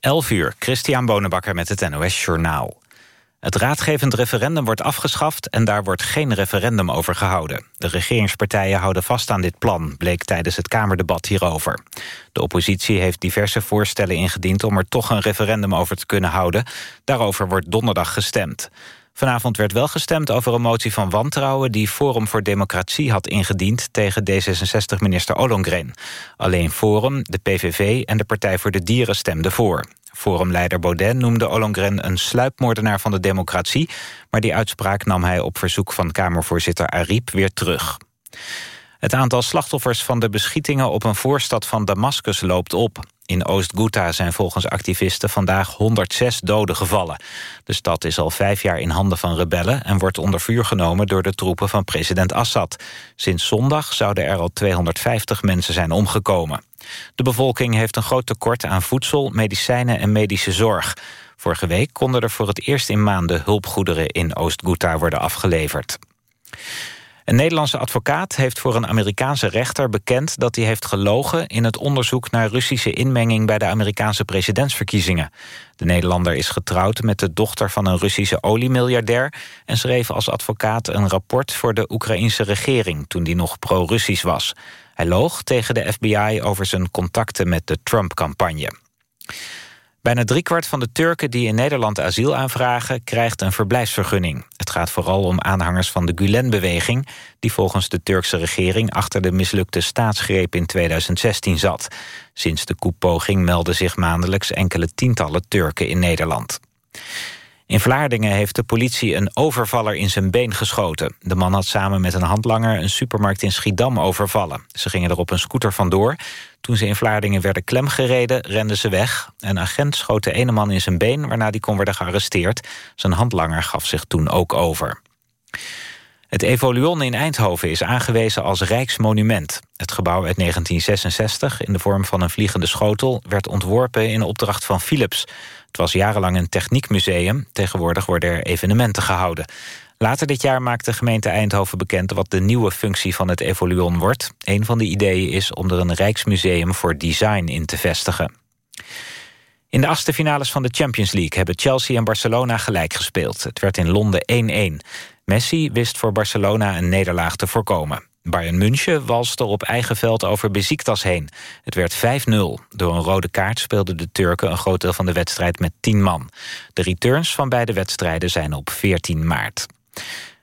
11 uur, Christian Bonenbakker met het NOS Journaal. Het raadgevend referendum wordt afgeschaft en daar wordt geen referendum over gehouden. De regeringspartijen houden vast aan dit plan, bleek tijdens het Kamerdebat hierover. De oppositie heeft diverse voorstellen ingediend om er toch een referendum over te kunnen houden. Daarover wordt donderdag gestemd. Vanavond werd wel gestemd over een motie van wantrouwen... die Forum voor Democratie had ingediend tegen D66-minister Ollongren. Alleen Forum, de PVV en de Partij voor de Dieren stemden voor. Forumleider Baudet noemde Ollongren een sluipmoordenaar van de democratie... maar die uitspraak nam hij op verzoek van Kamervoorzitter Ariep weer terug. Het aantal slachtoffers van de beschietingen op een voorstad van Damascus loopt op. In Oost-Ghouta zijn volgens activisten vandaag 106 doden gevallen. De stad is al vijf jaar in handen van rebellen... en wordt onder vuur genomen door de troepen van president Assad. Sinds zondag zouden er al 250 mensen zijn omgekomen. De bevolking heeft een groot tekort aan voedsel, medicijnen en medische zorg. Vorige week konden er voor het eerst in maanden hulpgoederen in Oost-Ghouta worden afgeleverd. Een Nederlandse advocaat heeft voor een Amerikaanse rechter bekend... dat hij heeft gelogen in het onderzoek naar Russische inmenging... bij de Amerikaanse presidentsverkiezingen. De Nederlander is getrouwd met de dochter van een Russische oliemiljardair... en schreef als advocaat een rapport voor de Oekraïnse regering... toen die nog pro-Russisch was. Hij loog tegen de FBI over zijn contacten met de Trump-campagne. Bijna driekwart van de Turken die in Nederland asiel aanvragen... krijgt een verblijfsvergunning. Het gaat vooral om aanhangers van de Gulen-beweging... die volgens de Turkse regering achter de mislukte staatsgreep in 2016 zat. Sinds de koepoging melden zich maandelijks enkele tientallen Turken in Nederland. In Vlaardingen heeft de politie een overvaller in zijn been geschoten. De man had samen met een handlanger een supermarkt in Schiedam overvallen. Ze gingen er op een scooter vandoor. Toen ze in Vlaardingen werden klemgereden, renden ze weg. Een agent schoot de ene man in zijn been, waarna die kon worden gearresteerd. Zijn handlanger gaf zich toen ook over. Het Evoluon in Eindhoven is aangewezen als Rijksmonument. Het gebouw uit 1966, in de vorm van een vliegende schotel... werd ontworpen in opdracht van Philips. Het was jarenlang een techniekmuseum. Tegenwoordig worden er evenementen gehouden. Later dit jaar maakt de gemeente Eindhoven bekend... wat de nieuwe functie van het Evoluon wordt. Een van de ideeën is om er een Rijksmuseum voor design in te vestigen. In de achtste finales van de Champions League... hebben Chelsea en Barcelona gelijk gespeeld. Het werd in Londen 1-1. Messi wist voor Barcelona een nederlaag te voorkomen. Bayern München walste op eigen veld over Besiktas heen. Het werd 5-0. Door een rode kaart speelden de Turken een groot deel van de wedstrijd met 10 man. De returns van beide wedstrijden zijn op 14 maart.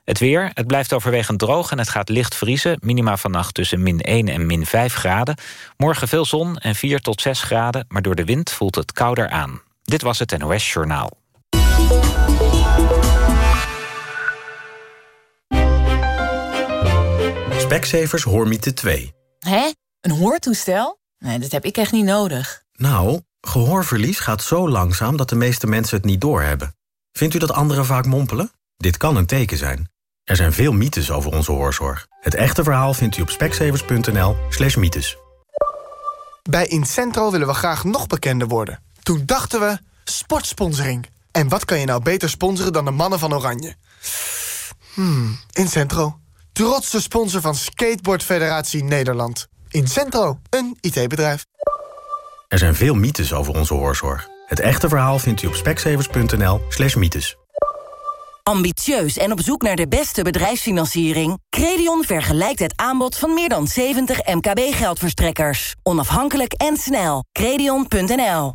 Het weer, het blijft overwegend droog en het gaat licht vriezen. Minima vannacht tussen min 1 en min 5 graden. Morgen veel zon en 4 tot 6 graden, maar door de wind voelt het kouder aan. Dit was het NOS Journaal. Specsavers Hoormiete 2. Hé? Een hoortoestel? Nee, dat heb ik echt niet nodig. Nou, gehoorverlies gaat zo langzaam dat de meeste mensen het niet doorhebben. Vindt u dat anderen vaak mompelen? Dit kan een teken zijn. Er zijn veel mythes over onze hoorzorg. Het echte verhaal vindt u op specsavers.nl slash mythes. Bij Incentro willen we graag nog bekender worden. Toen dachten we, sportsponsoring. En wat kan je nou beter sponsoren dan de mannen van Oranje? Hmm, Incentro. Trotse sponsor van Skateboard Federatie Nederland. Incentro, een IT-bedrijf. Er zijn veel mythes over onze hoorzorg. Het echte verhaal vindt u op specsavers.nl slash mythes. Ambitieus en op zoek naar de beste bedrijfsfinanciering? Credion vergelijkt het aanbod van meer dan 70 MKB-geldverstrekkers. Onafhankelijk en snel. Credion.nl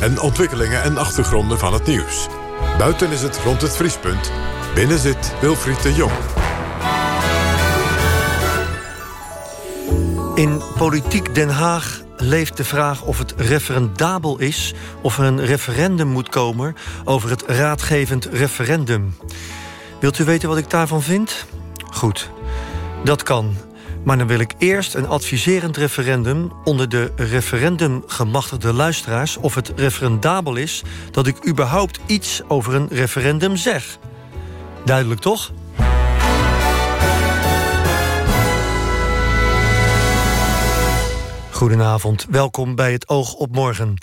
en ontwikkelingen en achtergronden van het nieuws. Buiten is het rond het vriespunt. Binnen zit Wilfried de Jong. In Politiek Den Haag leeft de vraag of het referendabel is... of er een referendum moet komen over het raadgevend referendum. Wilt u weten wat ik daarvan vind? Goed, dat kan. Maar dan wil ik eerst een adviserend referendum... onder de referendumgemachtigde luisteraars... of het referendabel is dat ik überhaupt iets over een referendum zeg. Duidelijk toch? Goedenavond, welkom bij het Oog op Morgen.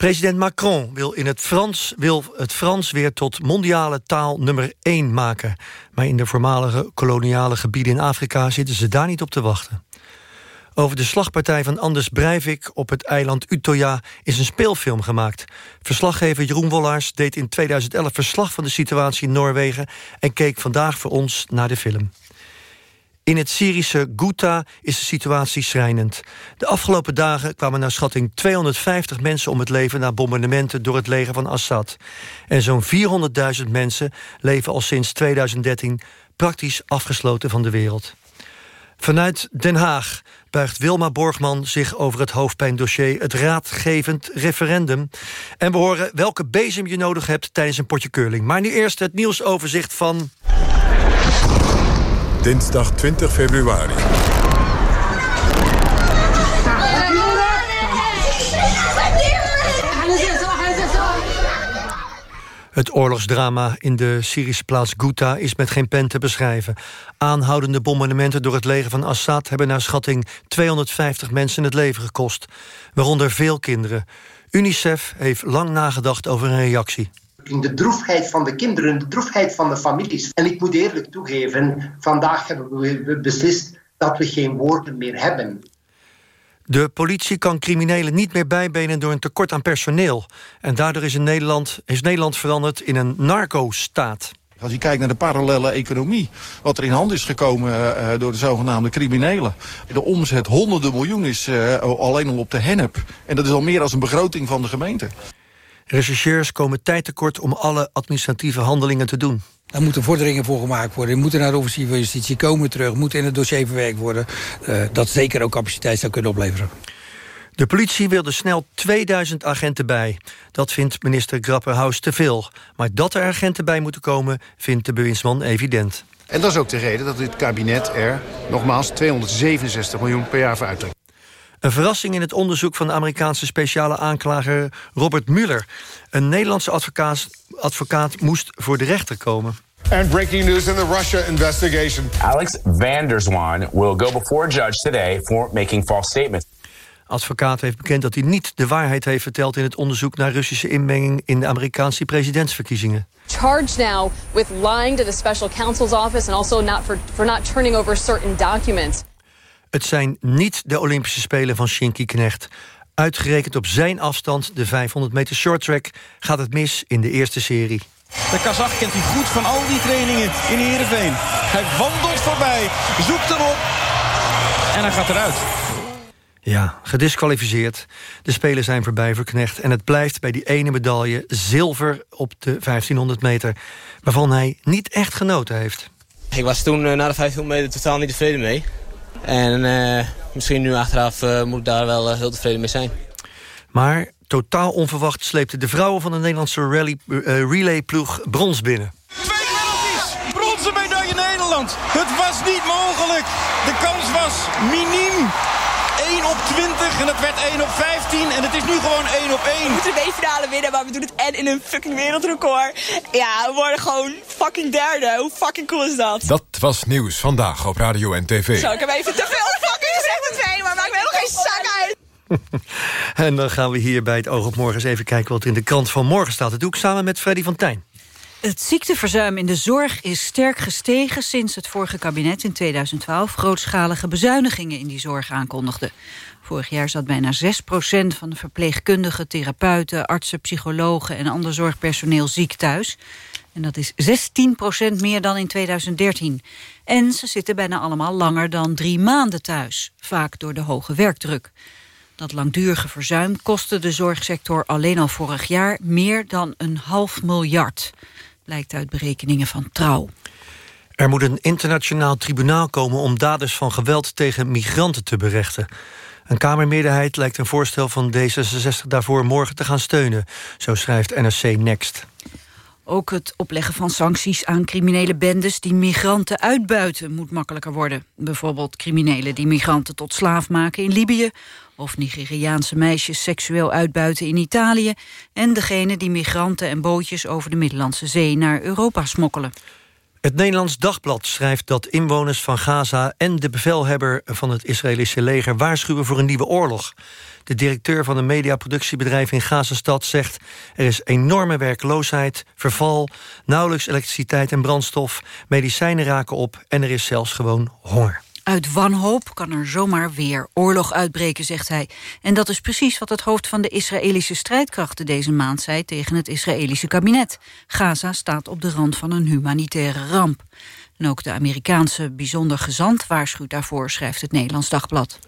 President Macron wil, in het, Frans, wil het Frans weer tot mondiale taal nummer 1 maken. Maar in de voormalige koloniale gebieden in Afrika zitten ze daar niet op te wachten. Over de slagpartij van Anders Breivik op het eiland Utøya is een speelfilm gemaakt. Verslaggever Jeroen Wollaars deed in 2011 verslag van de situatie in Noorwegen... en keek vandaag voor ons naar de film. In het Syrische Ghouta is de situatie schrijnend. De afgelopen dagen kwamen naar schatting 250 mensen om het leven... na bombardementen door het leger van Assad. En zo'n 400.000 mensen leven al sinds 2013... praktisch afgesloten van de wereld. Vanuit Den Haag buigt Wilma Borgman zich over het hoofdpijndossier... het raadgevend referendum. En we horen welke bezem je nodig hebt tijdens een potje curling. Maar nu eerst het nieuwsoverzicht van... Dinsdag 20 februari. Het oorlogsdrama in de Syrische plaats Ghouta is met geen pen te beschrijven. Aanhoudende bombardementen door het leger van Assad... hebben naar schatting 250 mensen het leven gekost. Waaronder veel kinderen. UNICEF heeft lang nagedacht over een reactie de droefheid van de kinderen, de droefheid van de families. En ik moet eerlijk toegeven, vandaag hebben we beslist dat we geen woorden meer hebben. De politie kan criminelen niet meer bijbenen door een tekort aan personeel. En daardoor is, in Nederland, is Nederland veranderd in een narco-staat. Als je kijkt naar de parallele economie, wat er in hand is gekomen uh, door de zogenaamde criminelen. De omzet honderden miljoen is uh, alleen al op de hennep. En dat is al meer dan een begroting van de gemeente. Rechercheurs komen tijd tekort om alle administratieve handelingen te doen. Daar moeten vorderingen voor gemaakt worden. Die moeten naar de officier van justitie komen terug. Moeten in het dossier verwerkt worden. Uh, dat zeker ook capaciteit zou kunnen opleveren. De politie wilde snel 2000 agenten bij. Dat vindt minister Grapperhaus te veel. Maar dat er agenten bij moeten komen, vindt de bewindsman evident. En dat is ook de reden dat dit kabinet er nogmaals 267 miljoen per jaar voor uittrekt. Een verrassing in het onderzoek van de Amerikaanse speciale aanklager Robert Mueller. Een Nederlandse advocaat, advocaat moest voor de rechter komen. And breaking news in the Russia investigation. Alex van der Zwaan will go before a judge today for making false statements. Advocaat heeft bekend dat hij niet de waarheid heeft verteld in het onderzoek naar Russische inmenging in de Amerikaanse presidentsverkiezingen. Charged now with lying to the special counsel's office and also not for, for not turning over certain documents. Het zijn niet de Olympische Spelen van Shinky Knecht. Uitgerekend op zijn afstand, de 500 meter shorttrack... gaat het mis in de eerste serie. De Kazach kent hij goed van al die trainingen in Heerenveen. Hij wandelt voorbij, zoekt hem op en hij gaat eruit. Ja, gedisqualificeerd. De Spelen zijn voorbij voor Knecht... en het blijft bij die ene medaille zilver op de 1500 meter... waarvan hij niet echt genoten heeft. Ik was toen uh, na de 1500 meter totaal niet tevreden mee. En uh, misschien nu achteraf uh, moet ik daar wel uh, heel tevreden mee zijn. Maar totaal onverwacht sleepten de vrouwen van de Nederlandse rally, eh, relayploeg brons binnen. Twee penalties! Bronzen medaille Nederland! Het was niet mogelijk! De kans was miniem! 1 op 20 en het werd 1 op 15 en het is nu gewoon 1 op 1. We moeten de finale winnen, maar we doen het en in een fucking wereldrecord. Ja, we worden gewoon fucking derde. Hoe fucking cool is dat? Dat was nieuws vandaag op radio en tv. Zo, ik heb even te veel fucking gezegd met twee, maar maakt me helemaal geen zak uit. En dan gaan we hier bij het Oog op Morgen eens even kijken... wat in de krant van morgen staat. Dat doe ik samen met Freddy van Tijn. Het ziekteverzuim in de zorg is sterk gestegen sinds het vorige kabinet in 2012 grootschalige bezuinigingen in die zorg aankondigde. Vorig jaar zat bijna 6% van de verpleegkundigen, therapeuten, artsen, psychologen en ander zorgpersoneel ziek thuis. En dat is 16% meer dan in 2013. En ze zitten bijna allemaal langer dan drie maanden thuis, vaak door de hoge werkdruk. Dat langdurige verzuim kostte de zorgsector alleen al vorig jaar meer dan een half miljard blijkt uit berekeningen van Trouw. Er moet een internationaal tribunaal komen om daders van geweld tegen migranten te berechten. Een Kamermeerderheid lijkt een voorstel van D66 daarvoor morgen te gaan steunen, zo schrijft NRC Next. Ook het opleggen van sancties aan criminele bendes die migranten uitbuiten moet makkelijker worden. Bijvoorbeeld criminelen die migranten tot slaaf maken in Libië of Nigeriaanse meisjes seksueel uitbuiten in Italië... en degene die migranten en bootjes over de Middellandse Zee naar Europa smokkelen. Het Nederlands Dagblad schrijft dat inwoners van Gaza... en de bevelhebber van het Israëlische leger waarschuwen voor een nieuwe oorlog. De directeur van een mediaproductiebedrijf in Gazastad zegt... er is enorme werkloosheid, verval, nauwelijks elektriciteit en brandstof... medicijnen raken op en er is zelfs gewoon honger. Uit wanhoop kan er zomaar weer oorlog uitbreken, zegt hij. En dat is precies wat het hoofd van de Israëlische strijdkrachten deze maand zei tegen het Israëlische kabinet. Gaza staat op de rand van een humanitaire ramp. En ook de Amerikaanse bijzonder gezant waarschuwt daarvoor, schrijft het Nederlands Dagblad.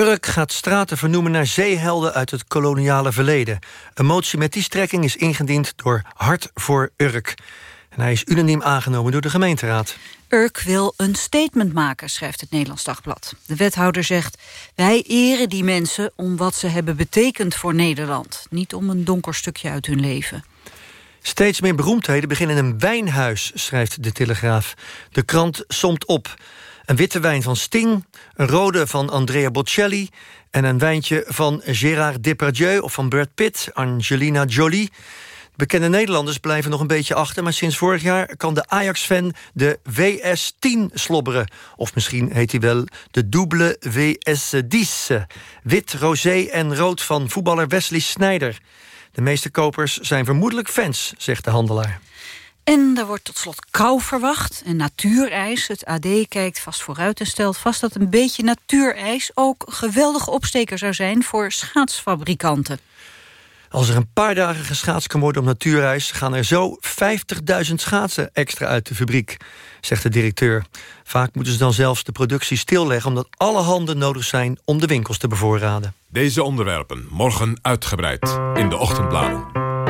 Urk gaat straten vernoemen naar zeehelden uit het koloniale verleden. Een motie met die strekking is ingediend door Hart voor Urk. En hij is unaniem aangenomen door de gemeenteraad. Urk wil een statement maken, schrijft het Nederlands Dagblad. De wethouder zegt, wij eren die mensen om wat ze hebben betekend voor Nederland. Niet om een donker stukje uit hun leven. Steeds meer beroemdheden beginnen een wijnhuis, schrijft de Telegraaf. De krant somt op. Een witte wijn van Sting, een rode van Andrea Bocelli... en een wijntje van Gérard Depardieu of van Brad Pitt, Angelina Jolie... Bekende Nederlanders blijven nog een beetje achter... maar sinds vorig jaar kan de Ajax-fan de WS10 slobberen. Of misschien heet hij wel de double WS10. Wit, rosé en rood van voetballer Wesley Sneijder. De meeste kopers zijn vermoedelijk fans, zegt de handelaar. En er wordt tot slot kou verwacht en natuurijs. Het AD kijkt vast vooruit en stelt vast dat een beetje natuurijs... ook een geweldige opsteker zou zijn voor schaatsfabrikanten. Als er een paar dagen geschaatst kan worden op natuurreis... gaan er zo 50.000 schaatsen extra uit de fabriek, zegt de directeur. Vaak moeten ze dan zelfs de productie stilleggen... omdat alle handen nodig zijn om de winkels te bevoorraden. Deze onderwerpen morgen uitgebreid in de ochtendbladen.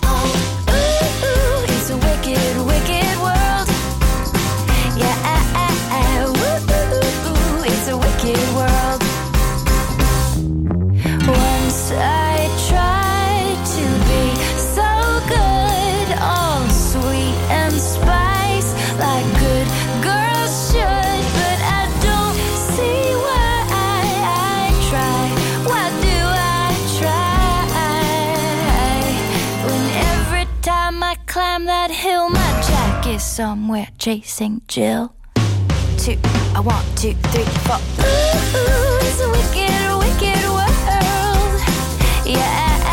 climb that hill. My jack is somewhere chasing Jill. Two, I want two, three, four. Ooh, ooh it's a wicked, wicked world. Yeah,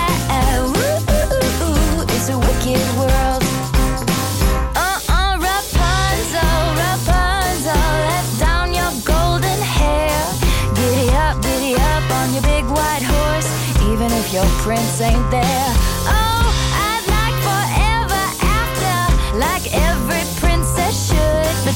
ooh, it's a wicked world. Uh-uh, your golden hair. Giddy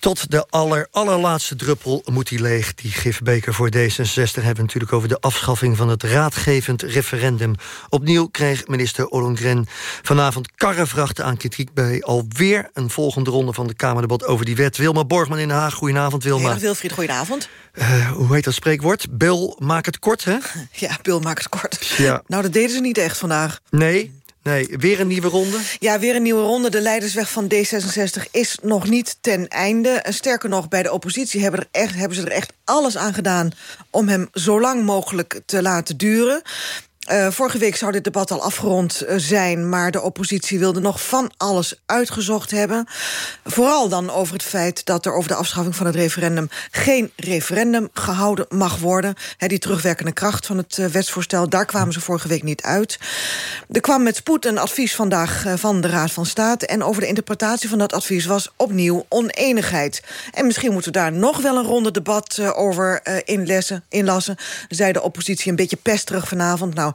Tot de aller, allerlaatste druppel moet hij leeg, die gifbeker voor D66. Hebben we natuurlijk over de afschaffing van het raadgevend referendum. Opnieuw kreeg minister Ollongren vanavond karrevrachten aan kritiek... bij alweer een volgende ronde van de Kamerdebat over die wet. Wilma Borgman in Den Haag, goedenavond Wilma. Heel Wilfried, goedenavond. Eh, hoe heet dat spreekwoord? Bill, maak het kort, hè? Ja, Bill, maak het kort. Ja. Nou, dat deden ze niet echt vandaag. Nee, nee, weer een nieuwe ronde? Ja, weer een nieuwe ronde. De leidersweg van D66 is nog niet ten einde. En sterker nog, bij de oppositie hebben, er echt, hebben ze er echt alles aan gedaan... om hem zo lang mogelijk te laten duren. Uh, vorige week zou dit debat al afgerond uh, zijn... maar de oppositie wilde nog van alles uitgezocht hebben. Vooral dan over het feit dat er over de afschaffing van het referendum... geen referendum gehouden mag worden. He, die terugwerkende kracht van het uh, wetsvoorstel, daar kwamen ze vorige week niet uit. Er kwam met spoed een advies vandaag van de Raad van State... en over de interpretatie van dat advies was opnieuw oneenigheid. En misschien moeten we daar nog wel een ronde debat over inlessen, inlassen... zei de oppositie een beetje pesterig vanavond... Nou,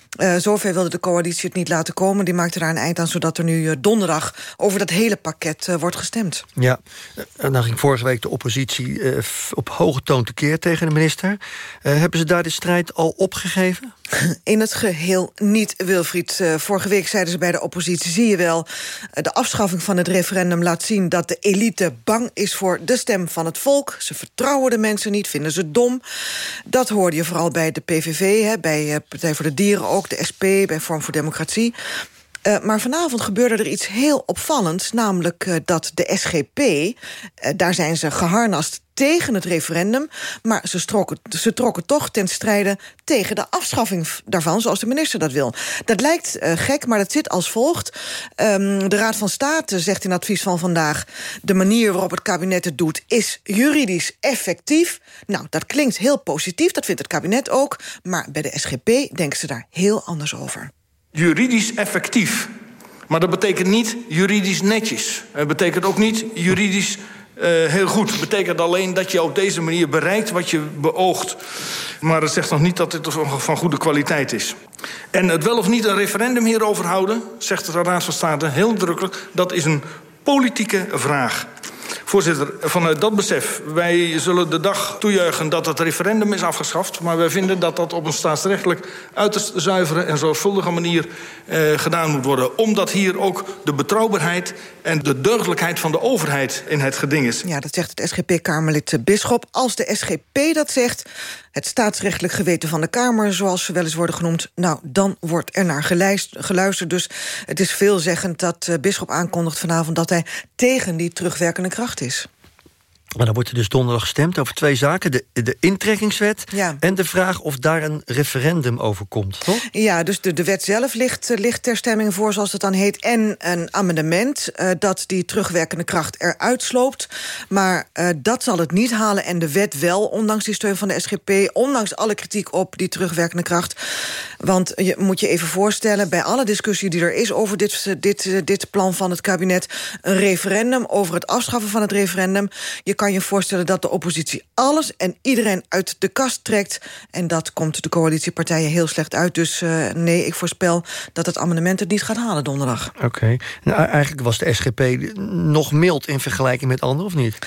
uh, zover wilde de coalitie het niet laten komen. Die maakte daar een eind aan, zodat er nu uh, donderdag... over dat hele pakket uh, wordt gestemd. Ja, en dan ging vorige week de oppositie op hoge toon tekeer tegen de minister. hebben ze daar de strijd al opgegeven? In het geheel niet, Wilfried. vorige week zeiden ze bij de oppositie... zie je wel, de afschaffing van het referendum laat zien... dat de elite bang is voor de stem van het volk. Ze vertrouwen de mensen niet, vinden ze dom. Dat hoorde je vooral bij de PVV, hè, bij Partij voor de Dieren ook de SP, bij Vorm voor Democratie. Uh, maar vanavond gebeurde er iets heel opvallends... namelijk uh, dat de SGP, uh, daar zijn ze geharnast tegen het referendum... maar ze, strokken, ze trokken toch ten strijde tegen de afschaffing daarvan... zoals de minister dat wil. Dat lijkt gek, maar dat zit als volgt. Um, de Raad van State zegt in advies van vandaag... de manier waarop het kabinet het doet is juridisch effectief. Nou, dat klinkt heel positief, dat vindt het kabinet ook... maar bij de SGP denken ze daar heel anders over juridisch effectief. Maar dat betekent niet juridisch netjes. Het betekent ook niet juridisch uh, heel goed. Het betekent alleen dat je op deze manier bereikt wat je beoogt. Maar het zegt nog niet dat dit van goede kwaliteit is. En het wel of niet een referendum hierover houden... zegt de Raad van State heel drukkelijk... dat is een politieke vraag. Voorzitter, vanuit dat besef, wij zullen de dag toejuichen dat het referendum is afgeschaft. Maar wij vinden dat dat op een staatsrechtelijk uiterst zuivere en zorgvuldige manier eh, gedaan moet worden. Omdat hier ook de betrouwbaarheid en de deugdelijkheid van de overheid in het geding is. Ja, dat zegt het SGP-Kamerlid Bisschop. Als de SGP dat zegt, het staatsrechtelijk geweten van de Kamer... zoals ze wel eens worden genoemd, nou, dan wordt er naar geluisterd. Dus het is veelzeggend dat uh, Bisschop aankondigt vanavond... dat hij tegen die terugwerkende kracht is. Maar dan wordt er dus donderdag gestemd over twee zaken. De, de intrekkingswet ja. en de vraag of daar een referendum over komt, toch? Ja, dus de, de wet zelf ligt, ligt ter stemming voor, zoals het dan heet... en een amendement uh, dat die terugwerkende kracht eruit sloopt. Maar uh, dat zal het niet halen en de wet wel, ondanks die steun van de SGP... ondanks alle kritiek op die terugwerkende kracht. Want je moet je even voorstellen, bij alle discussie die er is... over dit, dit, dit plan van het kabinet, een referendum over het afschaffen van het referendum... Je kan je voorstellen dat de oppositie alles en iedereen uit de kast trekt. En dat komt de coalitiepartijen heel slecht uit. Dus uh, nee, ik voorspel dat het amendement het niet gaat halen donderdag. Oké. Nou, eigenlijk was de SGP nog mild in vergelijking met anderen, of niet?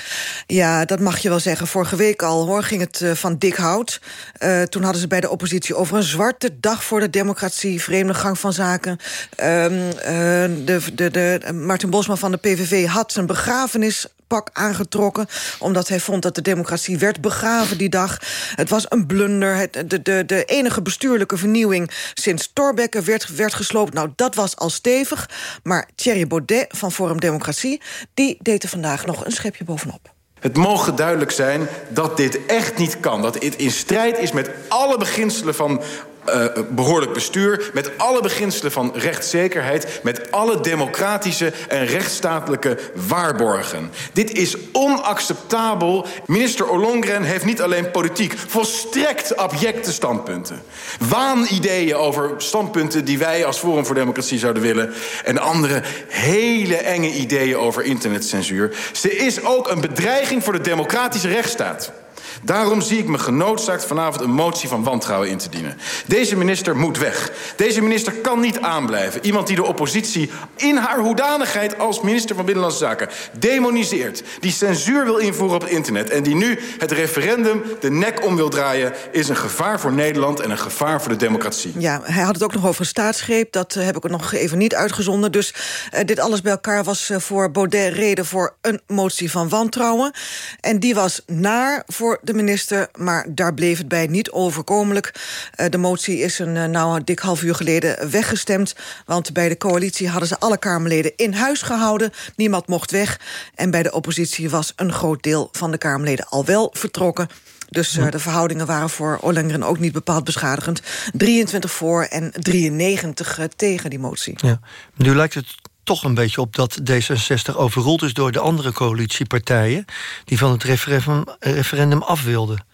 Ja, dat mag je wel zeggen. Vorige week al hoor, ging het uh, van dik hout. Uh, toen hadden ze bij de oppositie over een zwarte dag voor de democratie. Vreemde gang van zaken. de, de, de, Martin Bosman van de PVV had zijn begrafenis aangetrokken... omdat hij vond dat de democratie werd begraven die dag. Het was een blunder. De, de, de enige bestuurlijke vernieuwing sinds Thorbecke werd, werd gesloopt. Nou, dat was al stevig. Maar Thierry Baudet van Forum Democratie... die deed er vandaag nog een schepje bovenop. Het mogen duidelijk zijn dat dit echt niet kan. Dat dit in strijd is met alle beginselen van uh, behoorlijk bestuur... met alle beginselen van rechtszekerheid... met alle democratische en rechtsstatelijke waarborgen. Dit is onacceptabel. Minister Ollongren heeft niet alleen politiek... volstrekt abjecte standpunten. Waanideeën over standpunten die wij als Forum voor Democratie zouden willen... en andere hele enge ideeën over internetcensuur. Ze is ook een bedreiging voor de democratische rechtsstaat. Daarom zie ik me genoodzaakt vanavond een motie van wantrouwen in te dienen. Deze minister moet weg. Deze minister kan niet aanblijven. Iemand die de oppositie in haar hoedanigheid als minister van Binnenlandse Zaken demoniseert. Die censuur wil invoeren op het internet. En die nu het referendum de nek om wil draaien... is een gevaar voor Nederland en een gevaar voor de democratie. Ja, hij had het ook nog over een staatsgreep. Dat uh, heb ik nog even niet uitgezonden. Dus uh, dit alles bij elkaar was uh, voor Baudet reden voor een motie van wantrouwen. En die was naar voor de minister, maar daar bleef het bij niet overkomelijk. Uh, de motie is een, uh, nou, een dik half uur geleden weggestemd... want bij de coalitie hadden ze alle Kamerleden in huis gehouden. Niemand mocht weg. En bij de oppositie was een groot deel van de Kamerleden al wel vertrokken. Dus uh, de verhoudingen waren voor Ollengren ook niet bepaald beschadigend. 23 voor en 93 tegen die motie. Ja. Nu lijkt het toch een beetje op dat D66 overroeld is door de andere coalitiepartijen... die van het referendum, referendum af wilden.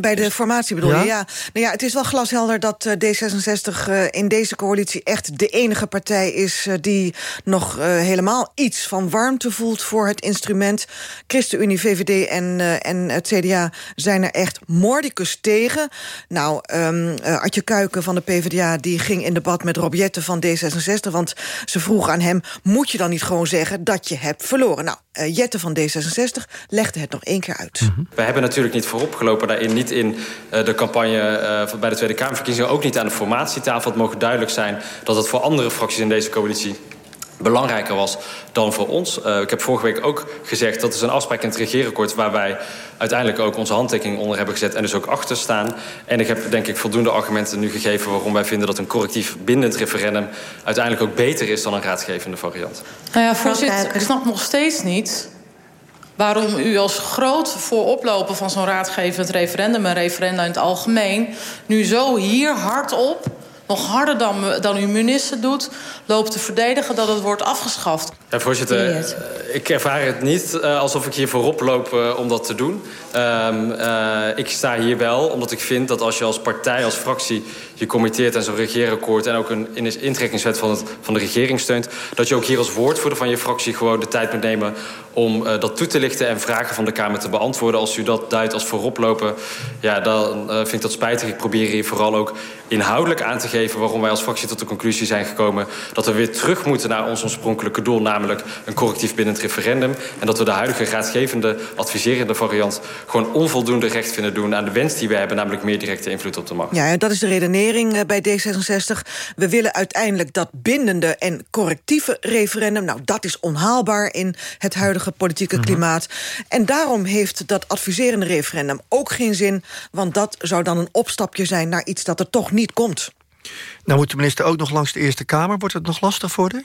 Bij de formatie bedoel ja? je, ja. Nou ja, het is wel glashelder dat uh, D66 uh, in deze coalitie echt de enige partij is... Uh, die nog helemaal iets van warmte voelt voor het instrument. ChristenUnie, VVD en, en het CDA zijn er echt mordicus tegen. Nou, um, Adje Kuiken van de PvdA die ging in debat met Rob Jette van D66... want ze vroeg aan hem, moet je dan niet gewoon zeggen dat je hebt verloren? Nou, Jette van D66 legde het nog één keer uit. Mm -hmm. We hebben natuurlijk niet vooropgelopen daarin... niet in uh, de campagne uh, bij de Tweede Kamerverkiezingen... ook niet aan de formatietafel. Het mogen duidelijk zijn dat het voor andere fracties in deze coalitie belangrijker was dan voor ons. Uh, ik heb vorige week ook gezegd dat is een afspraak in het regeerakkoord... waar wij uiteindelijk ook onze handtekening onder hebben gezet... en dus ook achter staan. En ik heb denk ik voldoende argumenten nu gegeven... waarom wij vinden dat een correctief bindend referendum... uiteindelijk ook beter is dan een raadgevende variant. Nou ja, voorzitter, ik snap nog steeds niet waarom u als groot vooroploper van zo'n raadgevend referendum... en referenda in het algemeen, nu zo hier hardop nog harder dan, dan uw minister doet... loopt te verdedigen dat het wordt afgeschaft. Ja, voorzitter, ik ervaar het niet uh, alsof ik hier voorop loop uh, om dat te doen. Um, uh, ik sta hier wel omdat ik vind dat als je als partij, als fractie... je committeert aan zo'n regeerakkoord... en ook een intrekkingswet van, het, van de regering steunt... dat je ook hier als woordvoerder van je fractie gewoon de tijd moet nemen... om dat toe te lichten en vragen van de Kamer te beantwoorden. Als u dat duidt als vooroplopen, ja, dan vind ik dat spijtig. Ik probeer hier vooral ook inhoudelijk aan te geven... waarom wij als fractie tot de conclusie zijn gekomen... dat we weer terug moeten naar ons oorspronkelijke doel... namelijk een correctief bindend referendum. En dat we de huidige raadgevende, adviserende variant... gewoon onvoldoende recht vinden doen aan de wens die we hebben... namelijk meer directe invloed op de macht. Ja, en dat is de redenering bij D66. We willen uiteindelijk dat bindende en correctieve referendum... nou, dat is onhaalbaar in het huidige politieke klimaat. Mm -hmm. En daarom heeft dat adviserende referendum ook geen zin... want dat zou dan een opstapje zijn naar iets dat er toch niet komt. Nou moet de minister ook nog langs de Eerste Kamer. Wordt het nog lastig voor haar?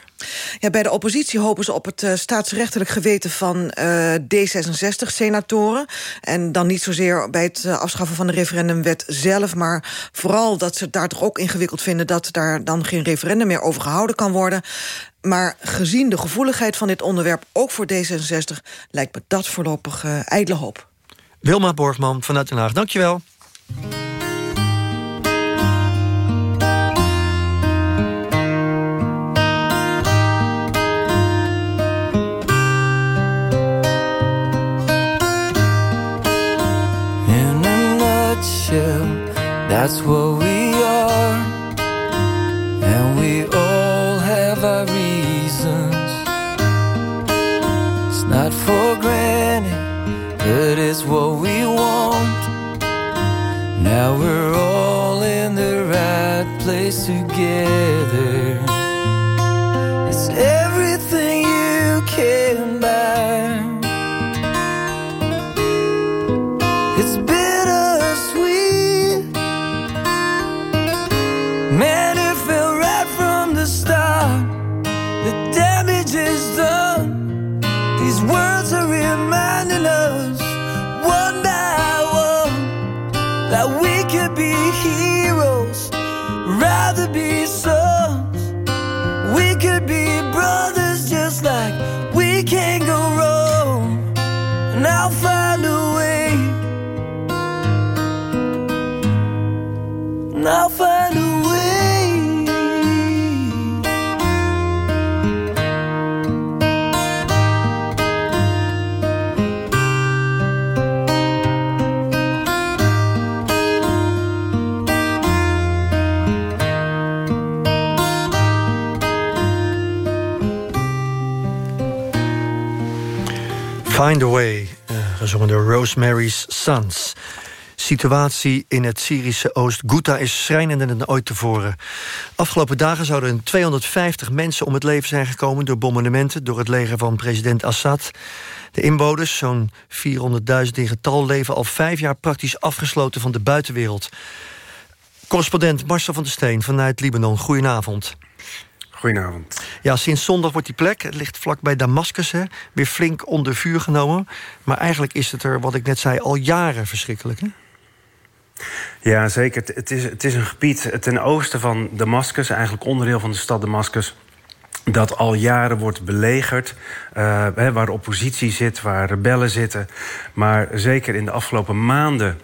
Ja, bij de oppositie hopen ze op het uh, staatsrechtelijk geweten van uh, D66-senatoren. En dan niet zozeer bij het uh, afschaffen van de referendumwet zelf... maar vooral dat ze het daar toch ook ingewikkeld vinden... dat daar dan geen referendum meer over gehouden kan worden. Maar gezien de gevoeligheid van dit onderwerp, ook voor D66... lijkt me dat voorlopig ijdele hoop. Wilma Borgman vanuit Den Haag, dankjewel. Rosemary's Sons. Situatie in het Syrische Oost-Ghouta is schrijnender dan ooit tevoren. Afgelopen dagen zouden 250 mensen om het leven zijn gekomen... door bombardementen door het leger van president Assad. De inwoners, zo'n 400.000 in getal... leven al vijf jaar praktisch afgesloten van de buitenwereld. Correspondent Marcel van der Steen vanuit Libanon, goedenavond. Goedenavond. Ja, sinds zondag wordt die plek, het ligt vlakbij Damascus... Hè, weer flink onder vuur genomen. Maar eigenlijk is het er, wat ik net zei, al jaren verschrikkelijk. Hè? Ja, zeker. Het- is, het is een gebied ten oosten van Damascus, eigenlijk onderdeel van de stad Damascus. Dat al jaren wordt belegerd, eh, waar oppositie zit, waar rebellen zitten. Maar zeker in de afgelopen maanden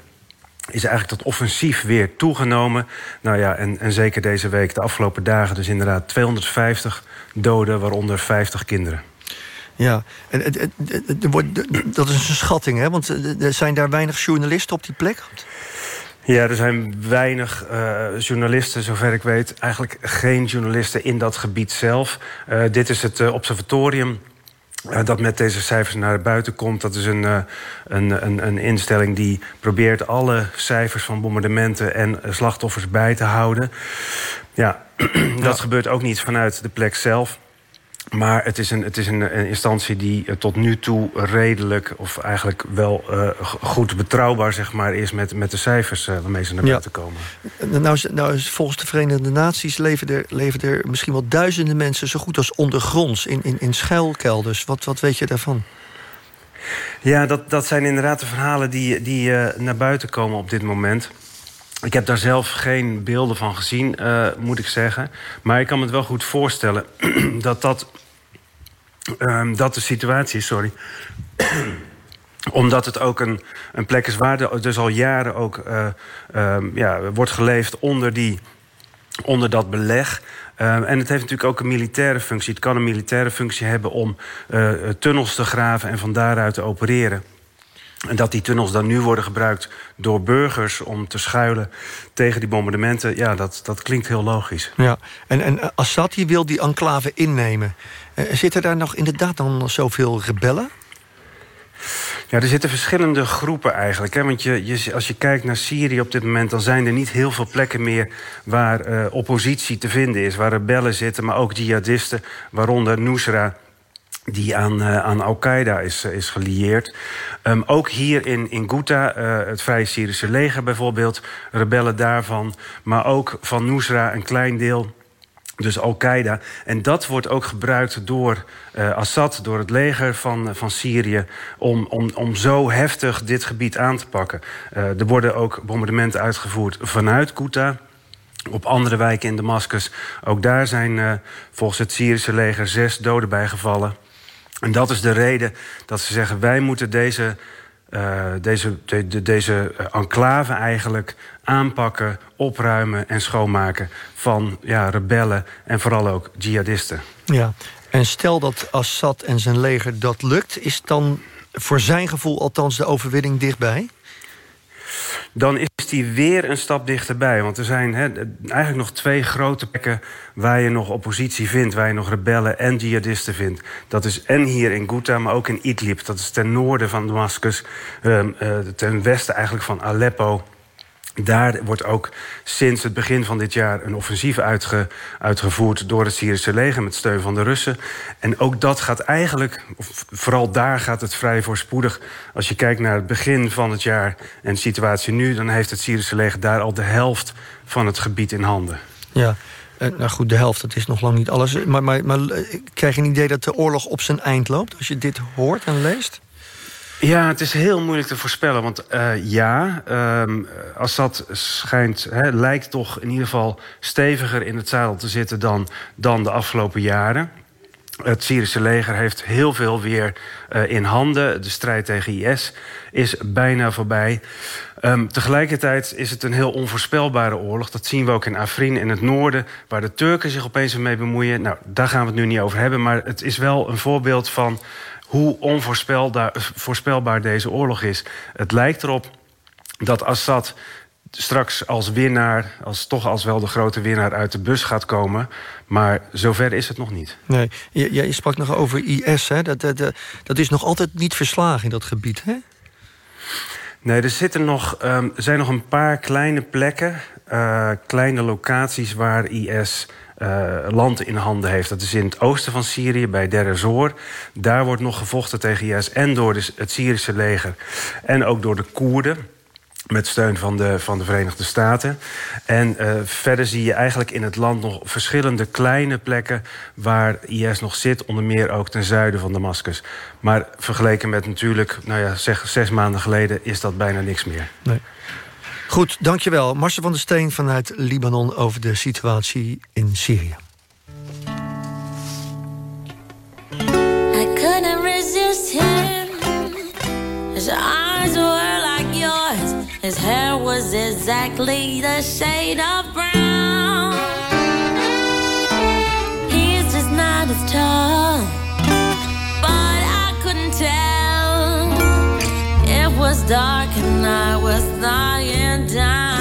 is eigenlijk dat offensief weer toegenomen. Nou ja, en, en zeker deze week, de afgelopen dagen, dus inderdaad 250 doden, waaronder 50 kinderen. Ja, en, het- het- het- er wordt, dat is een schatting, hè? Want eh, er zijn daar weinig journalisten op die plek. Ja, er zijn weinig eh, journalisten, zover ik weet. Eigenlijk geen journalisten in dat gebied zelf. Eh, dit is het observatorium. Eh, dat met deze cijfers naar buiten komt. Dat is een, eh, een, een, een instelling die probeert alle cijfers van bombardementen en eh, slachtoffers bij te houden. Ja, dat gebeurt ook niet vanuit de plek zelf. Maar het is een, het is een, een instantie die eh, tot nu toe redelijk... of eigenlijk wel eh, goed betrouwbaar zeg maar, is met, met de cijfers eh, waarmee ze naar Ja. buiten komen. Nou, is- nou is volgens de Verenigde Naties leven er, leven er misschien wel duizenden mensen... zo goed als ondergronds, in, in, in schuilkelders. Wat, wat weet je daarvan? Ja, dat, dat zijn inderdaad de verhalen die, die naar buiten komen op dit moment. Ik heb daar zelf geen beelden van gezien, eh, moet ik zeggen. Maar ik kan me het wel goed voorstellen dat dat, ehm, dat de situatie is, sorry. Omdat het ook een, een plek is waar er dus al jaren ook eh, ehm, ja, wordt geleefd onder, die, onder dat beleg. Ehm, en het heeft natuurlijk ook een militaire functie. Het kan een militaire functie hebben om eh, tunnels te graven en van daaruit te opereren. En dat die tunnels dan nu worden gebruikt door burgers om te schuilen tegen die bombardementen, ja, dat, dat klinkt heel logisch. Ja, en, en Assad die wil die enclave innemen. Eh, zitten daar nog inderdaad dan zoveel rebellen? Ja, er zitten verschillende groepen eigenlijk. Hè? Want je, je, als je kijkt naar Syrië op dit moment... dan zijn er niet heel veel plekken meer waar eh, oppositie te vinden is. Waar rebellen zitten, maar ook jihadisten. Waaronder Nusra, die aan, eh, aan Al-Qaeda is, eh, is gelieerd. Ehm, ook hier in, in Ghouta, eh, het Vrije Syrische leger bijvoorbeeld... rebellen daarvan, maar ook van Nusra een klein deel... Dus Al-Qaeda. En dat wordt ook gebruikt door Assad, door het leger van, van Syrië... Om, om, om zo heftig dit gebied aan te pakken. Er worden ook bombardementen uitgevoerd vanuit Ghouta op andere wijken in Damascus. Ook daar zijn volgens het Syrische leger zes doden bijgevallen. En dat is de reden dat ze zeggen... wij moeten deze, eh, deze, de, de- deze eh, enclave eigenlijk aanpakken, opruimen en schoonmaken... van ja, rebellen en vooral ook jihadisten. Ja, en stel dat Assad en zijn leger dat lukt... is dan voor zijn gevoel althans de overwinning dichtbij? Dan is die weer een stap dichterbij. Want er zijn eigenlijk nog twee grote plekken waar je nog oppositie vindt, waar je nog rebellen en jihadisten vindt. Dat is en hier in Ghouta, maar ook in Idlib. Dat is ten noorden van Damascus, um, uh, ten westen eigenlijk van Aleppo. Daar wordt ook sinds het begin van dit jaar een offensief uitge, uitgevoerd door het Syrische leger met steun van de Russen. En ook dat gaat eigenlijk, vooral daar gaat het vrij voorspoedig. Als je kijkt naar het begin van het jaar en de situatie nu, dan heeft het Syrische leger daar al de helft van het gebied in handen. Ja. Uh, nou goed, de helft, dat is nog lang niet alles. Maar, maar, maar je een idee dat de oorlog op zijn eind loopt... als je dit hoort en leest? Ja, het is heel moeilijk te voorspellen. Want uh, ja, um, Assad schijnt, lijkt toch in ieder geval steviger in het zadel te zitten dan, dan de afgelopen jaren. Het Syrische leger heeft heel veel weer uh, in handen. De strijd tegen IS is bijna voorbij. Um, tegelijkertijd is het een heel onvoorspelbare oorlog. Dat zien we ook in Afrin in het noorden, waar de Turken zich opeens mee bemoeien. Nou, daar gaan we het nu niet over hebben. Maar het is wel een voorbeeld van hoe onvoorspelbaar deze oorlog is. Het lijkt erop dat Assad straks als winnaar, als, toch als wel de grote winnaar uit de bus gaat komen. Maar zover is het nog niet. Nee, je, je sprak nog over IS, hè? Dat, dat, dat is nog altijd niet verslagen in dat gebied, hè? Nee, er, zitten nog, um, zijn nog een paar kleine plekken, uh, kleine locaties waar IS land in handen heeft. Dat is in het oosten van Syrië, bij Deir ez-Zor. Daar wordt nog gevochten tegen IS en door het Syrische leger... en ook door de Koerden met steun van de, van de Verenigde Staten. En uh, verder zie je eigenlijk in het land nog verschillende kleine plekken... waar IS nog zit, onder meer ook ten zuiden van Damascus. Maar vergeleken met natuurlijk, nou ja, zeg, zes maanden geleden... is dat bijna niks meer. Nee. Goed, dankjewel. Marcel van der Steen vanuit Libanon over de situatie in Syrië. I couldn't resist. His eyes were like yours. His hair was exactly the shade of brown. He's just not as tall. Dark and I was lying down.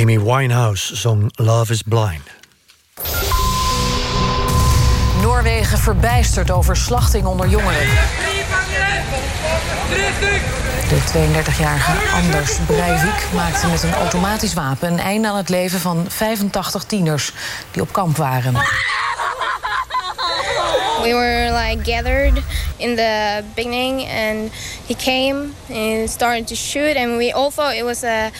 Amy Winehouse zong Love is Blind. Noorwegen verbijsterd over slachting onder jongeren. De 32-jarige Anders Breivik maakte met een automatisch wapen... een einde aan het leven van 85 tieners die op kamp waren. We were like gathered in the beginning, and he came and started to shoot, and we all thought it was a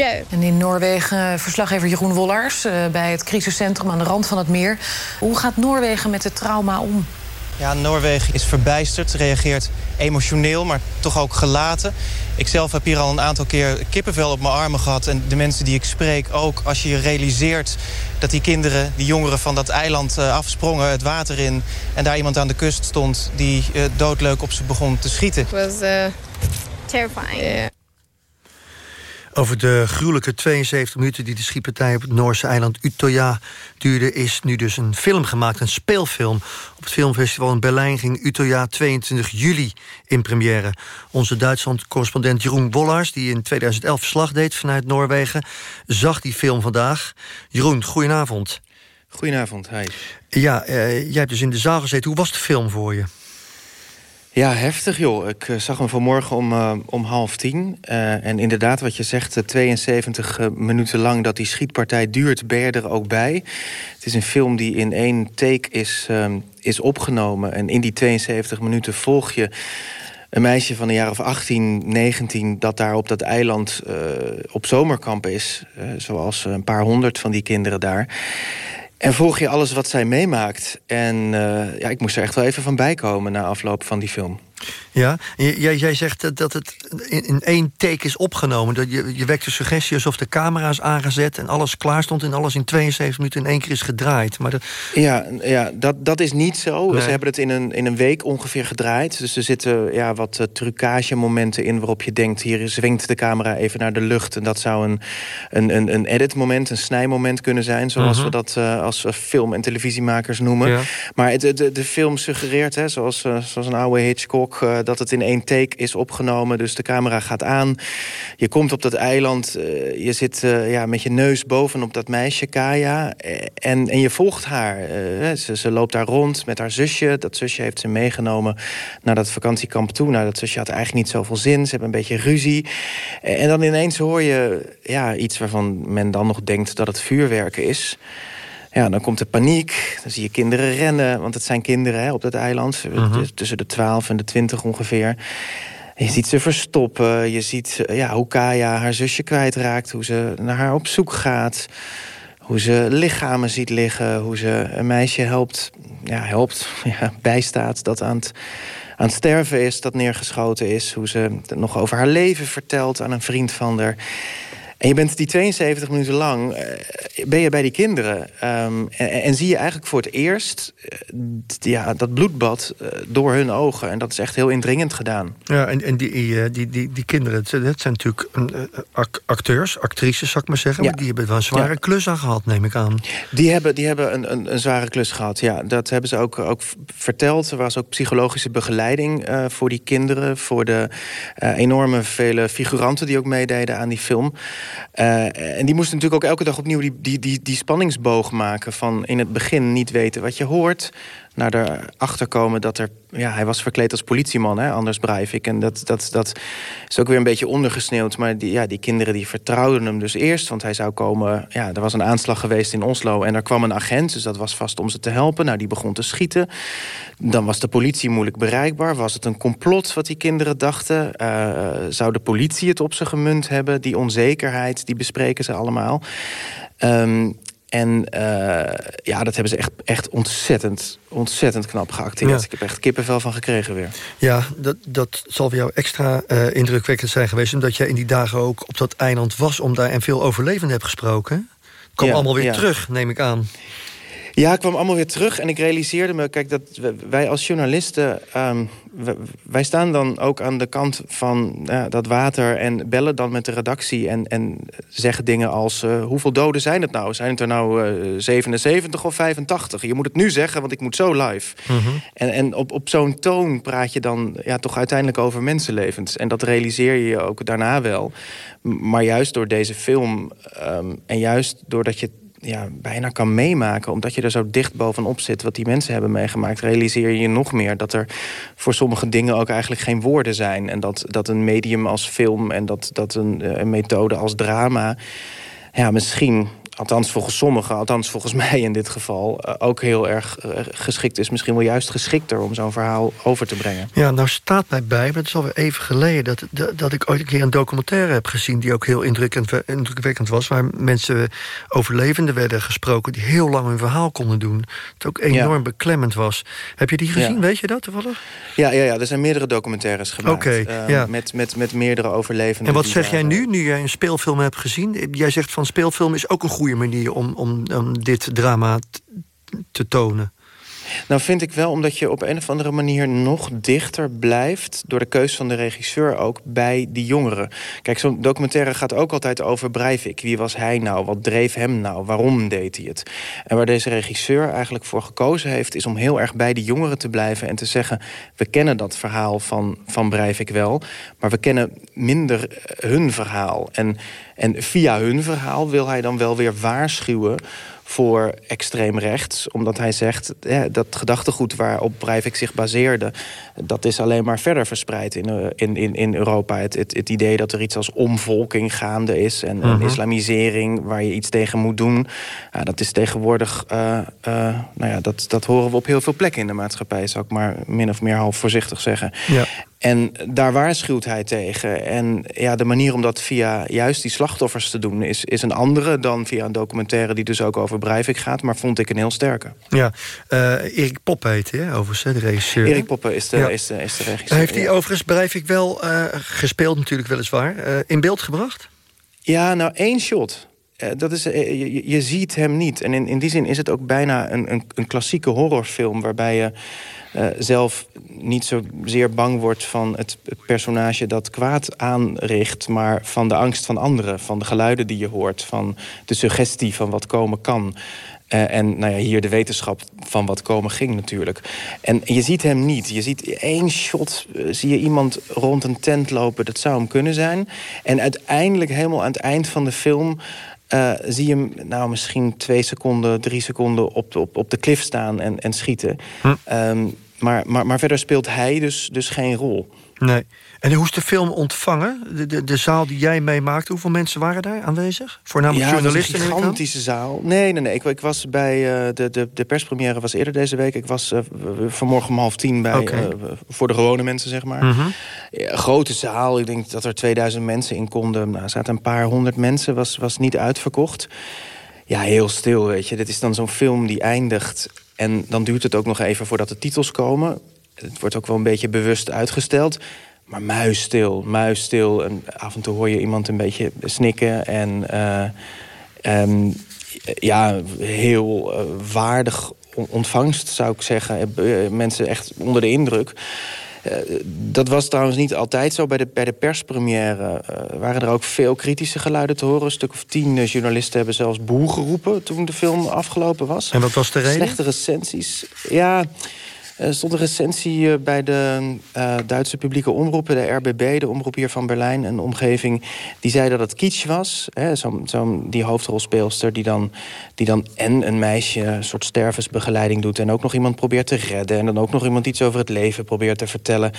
En in Noorwegen verslaggever Jeroen Wollars... eh, bij het crisiscentrum aan de rand van het meer. Hoe gaat Noorwegen met het trauma om? Ja, Noorwegen is verbijsterd, reageert emotioneel, maar toch ook gelaten. Ik zelf heb hier al een aantal keer kippenvel op mijn armen gehad. En de mensen die ik spreek ook. Als je je realiseert dat die kinderen, die jongeren van dat eiland uh, afsprongen het water in. En daar iemand aan de kust stond die doodleuk op ze begon te schieten. It was uh, terrifying. Yeah. Over de gruwelijke 72 minuten die de schietpartij op het Noorse eiland Utøya duurde... is nu dus een film gemaakt, een speelfilm. Op het filmfestival in Berlijn ging Utøya 22 juli in première. Onze Duitsland-correspondent Jeroen Wollars, die in 2011 verslag deed vanuit Noorwegen... zag die film vandaag. Jeroen, goedenavond. Goedenavond, hi. Ja, uh, jij hebt dus in de zaal gezeten. Hoe was de film voor je? Ja, heftig joh. Ik uh, zag hem vanmorgen om, uh, om half tien. Uh, en inderdaad, wat je zegt, 72 minuten lang dat die schietpartij duurt... ben er ook bij. Het is een film die in één take is, is opgenomen. En in die 72 minuten volg je een meisje van een jaar of 18, 19... dat daar op dat eiland op zomerkamp is. zoals een paar honderd van die kinderen daar... En volg je alles wat zij meemaakt. En uh, ja, ik moest er echt wel even van bijkomen na afloop van die film. Ja, jij, jij zegt dat het in, in één take is opgenomen. Dat je, je wekt de suggestie alsof de camera is aangezet... en alles klaar stond en alles in 72 minuten in één keer is gedraaid. Maar dat... Ja, ja dat, dat is niet zo. Nee. Ze hebben het in een, in een week ongeveer gedraaid. Dus er zitten ja, wat uh, trucage-momenten in waarop je denkt... hier zwingt de camera even naar de lucht. En dat zou een, een, een, een edit-moment, een snijmoment kunnen zijn... zoals uh -huh. we dat uh, als film- en televisiemakers noemen. Ja. Maar het, de, de film suggereert, hè, zoals, zoals een oude Hitchcock... Uh, dat het in één take is opgenomen. Dus de camera gaat aan. Je komt op dat eiland. Uh, je zit uh, ja, met je neus bovenop dat meisje, Kaya. En, en je volgt haar. Ze, ze, loopt daar rond met haar zusje. Dat zusje heeft ze meegenomen naar dat vakantiekamp toe. Nou, dat zusje had eigenlijk niet zoveel zin. Ze hebben een beetje ruzie. En dan ineens hoor je ja, iets waarvan men dan nog denkt dat het vuurwerk is. Ja, dan komt de paniek. Dan zie je kinderen rennen. Want het zijn kinderen hè, op dat eiland. Uh -huh. Tussen de 12 en de 20 ongeveer. Je ziet ze verstoppen. Je ziet ja, hoe Kaya haar zusje kwijtraakt. Hoe ze naar haar op zoek gaat. Hoe ze lichamen ziet liggen. Hoe ze een meisje helpt. Ja, helpt. Ja, bijstaat dat aan het, aan het sterven is. Dat neergeschoten is. Hoe ze nog over haar leven vertelt aan een vriend van haar. En je bent die 72 minuten lang, uh, ben je bij die kinderen. Um, en, en, zie je eigenlijk voor het eerst uh, ja, dat bloedbad uh, door hun ogen. En dat is echt heel indringend gedaan. Ja, en, en die, die, die, die kinderen, dat zijn natuurlijk acteurs, actrices, zou ik maar zeggen. Ja. Maar die hebben wel een zware ja. klus aan gehad, neem ik aan. Die hebben, die hebben een, een, een, zware klus gehad, ja. Dat hebben ze ook, ook verteld. Er was ook psychologische begeleiding voor die kinderen. Voor de enorme vele figuranten die ook meededen aan die film. Uh, en die moesten natuurlijk ook elke dag opnieuw die, die, die, die spanningsboog maken... van in het begin niet weten wat je hoort... naar erachter komen dat er... Ja, hij was verkleed als politieman, hè, Anders Breivik. En dat, dat, dat is ook weer een beetje ondergesneeuwd. Maar die, ja, die kinderen die vertrouwden hem dus eerst. Want hij zou komen... Ja, er was een aanslag geweest in Oslo en er kwam een agent. Dus dat was vast om ze te helpen. Nou, die begon te schieten. Dan was de politie moeilijk bereikbaar. Was het een complot wat die kinderen dachten? Uh, zou de politie het op ze gemunt hebben? Die onzekerheid, die bespreken ze allemaal. Um, en uh, ja, dat hebben ze echt, echt ontzettend, ontzettend knap geacteerd. Ja. Ik heb echt kippenvel van gekregen weer. Ja, dat, dat zal voor jou extra uh, indrukwekkend zijn geweest... omdat jij in die dagen ook op dat eiland was... om daar en veel overlevenden hebt gesproken. Kom ja, allemaal weer ja. terug, neem ik aan. Ja, ik kwam allemaal weer terug en ik realiseerde me... kijk, dat wij als journalisten... Um, wij staan dan ook aan de kant van uh, dat water... en bellen dan met de redactie en, en zeggen dingen als... Uh, hoeveel doden zijn het nou? Zijn het er nou uh, 77 of 85? Je moet het nu zeggen, want ik moet zo live. Mm -hmm. En, en op, op zo'n toon praat je dan ja, toch uiteindelijk over mensenlevens. En dat realiseer je ook daarna wel. Maar juist door deze film um, en juist doordat je ja, bijna kan meemaken. Omdat je er zo dicht bovenop zit wat die mensen hebben meegemaakt... realiseer je nog meer dat er voor sommige dingen ook eigenlijk geen woorden zijn. En dat, dat een medium als film en dat, dat een, een methode als drama... ja, misschien althans volgens sommigen, althans volgens mij in dit geval... eh, ook heel erg eh, geschikt is. Misschien wel juist geschikter om zo'n verhaal over te brengen. Ja, nou staat mij bij, maar het is alweer even geleden... Dat, dat, dat ik ooit een keer een documentaire heb gezien... die ook heel indrukwekkend, indrukwekkend was... waar mensen overlevenden werden gesproken... die heel lang hun verhaal konden doen. Het ook enorm beklemmend was. Heb je die gezien, Ja. weet je dat toevallig? Ja, ja, ja, er zijn meerdere documentaires gemaakt. Eh, ja. met, met, met meerdere overlevenden. En wat zeg jij nu, nu jij een speelfilm hebt gezien? Jij zegt van speelfilm is ook een goede manier... om, om, om dit drama te tonen. Nou vind ik wel, omdat je op een of andere manier nog dichter blijft... door de keus van de regisseur ook bij die jongeren. Kijk, zo'n documentaire gaat ook altijd over Breivik. Wie was hij nou? Wat dreef hem nou? Waarom deed hij het? En waar deze regisseur eigenlijk voor gekozen heeft... is om heel erg bij die jongeren te blijven en te zeggen... we kennen dat verhaal van, van Breivik wel... maar we kennen minder eh, hun verhaal. En, en via hun verhaal wil hij dan wel weer waarschuwen voor extreem rechts. Omdat hij zegt, ja, dat gedachtegoed waarop Breivik zich baseerde... dat is alleen maar verder verspreid in, eh, in, in, in Europa. Het, het, het idee dat er iets als omvolking gaande is... en, en Mhm. islamisering waar je iets tegen moet doen... Ja, dat is tegenwoordig... eh, eh, nou ja, dat, dat horen we op heel veel plekken in de maatschappij... zou ik maar min of meer half voorzichtig zeggen. Ja. En daar waarschuwt hij tegen. En ja, de manier om dat via juist die slachtoffers te doen... is, is een andere dan via een documentaire die dus ook over Breivik gaat... maar vond ik een heel sterke. Ja, eh, Erik Poppe heet hij, overigens, hè, de regisseur. Erik Poppe is de, Ja. is de, is de regisseur. Heeft hij ja. overigens, Breivik, wel eh, gespeeld natuurlijk weliswaar... eh, in beeld gebracht? Ja, nou één shot. Eh, dat is, eh, je, ziet hem niet. En in, in die zin is het ook bijna een, een, een klassieke horrorfilm... waarbij je eh, zelf niet zozeer bang wordt van het, personage dat kwaad aanricht... maar van de angst van anderen, van de geluiden die je hoort... van de suggestie van wat komen kan... En nou ja, hier de wetenschap van wat komen ging natuurlijk. En je ziet hem niet. Je ziet één shot, zie je iemand rond een tent lopen. Dat zou hem kunnen zijn. En uiteindelijk, helemaal aan het eind van de film... eh, zie je hem nou, misschien twee seconden, drie seconden op, op, op de klif staan en, en schieten. Ehm, maar, maar, maar verder speelt hij dus, dus geen rol. Nee. En hoe is de film ontvangen? De, de, de zaal die jij meemaakte, hoeveel mensen waren daar aanwezig? Voornamelijk ja, journalisten? Een gigantische zaal. Nee, nee, nee. Ik, ik was bij eh, de, de, de perspremière was eerder deze week. Ik was eh, vanmorgen om half tien bij eh, voor de gewone mensen, zeg maar. Mhm. Ja, grote zaal. Ik denk dat er 2000 mensen in konden. Nou, er zaten een paar honderd mensen. Was, was niet uitverkocht. Ja, heel stil, weet je. Dit is dan zo'n film die eindigt. En dan duurt het ook nog even voordat de titels komen. Het wordt ook wel een beetje bewust uitgesteld. Maar muisstil, muisstil. En af en toe hoor je iemand een beetje snikken. En eh, ehm, ja, heel eh, waardig on- ontvangst, zou ik zeggen. Eh, mensen echt onder de indruk. Dat was trouwens niet altijd zo. Bij de, bij de perspremière waren er ook veel kritische geluiden te horen. Een stuk of tien eh, journalisten hebben zelfs boe geroepen... toen de film afgelopen was. En wat was de reden? Slechte recensies. Ja, er stond een recensie eh, bij de eh, Duitse publieke omroepen... de RBB, de omroep hier van Berlijn en omgeving... die zei dat het kitsch was. hè, Zo'n zo'n die hoofdrolspeelster die dan, die dan en een meisje... een soort stervensbegeleiding doet... en ook nog iemand probeert te redden... en dan ook nog iemand iets over het leven probeert te vertellen.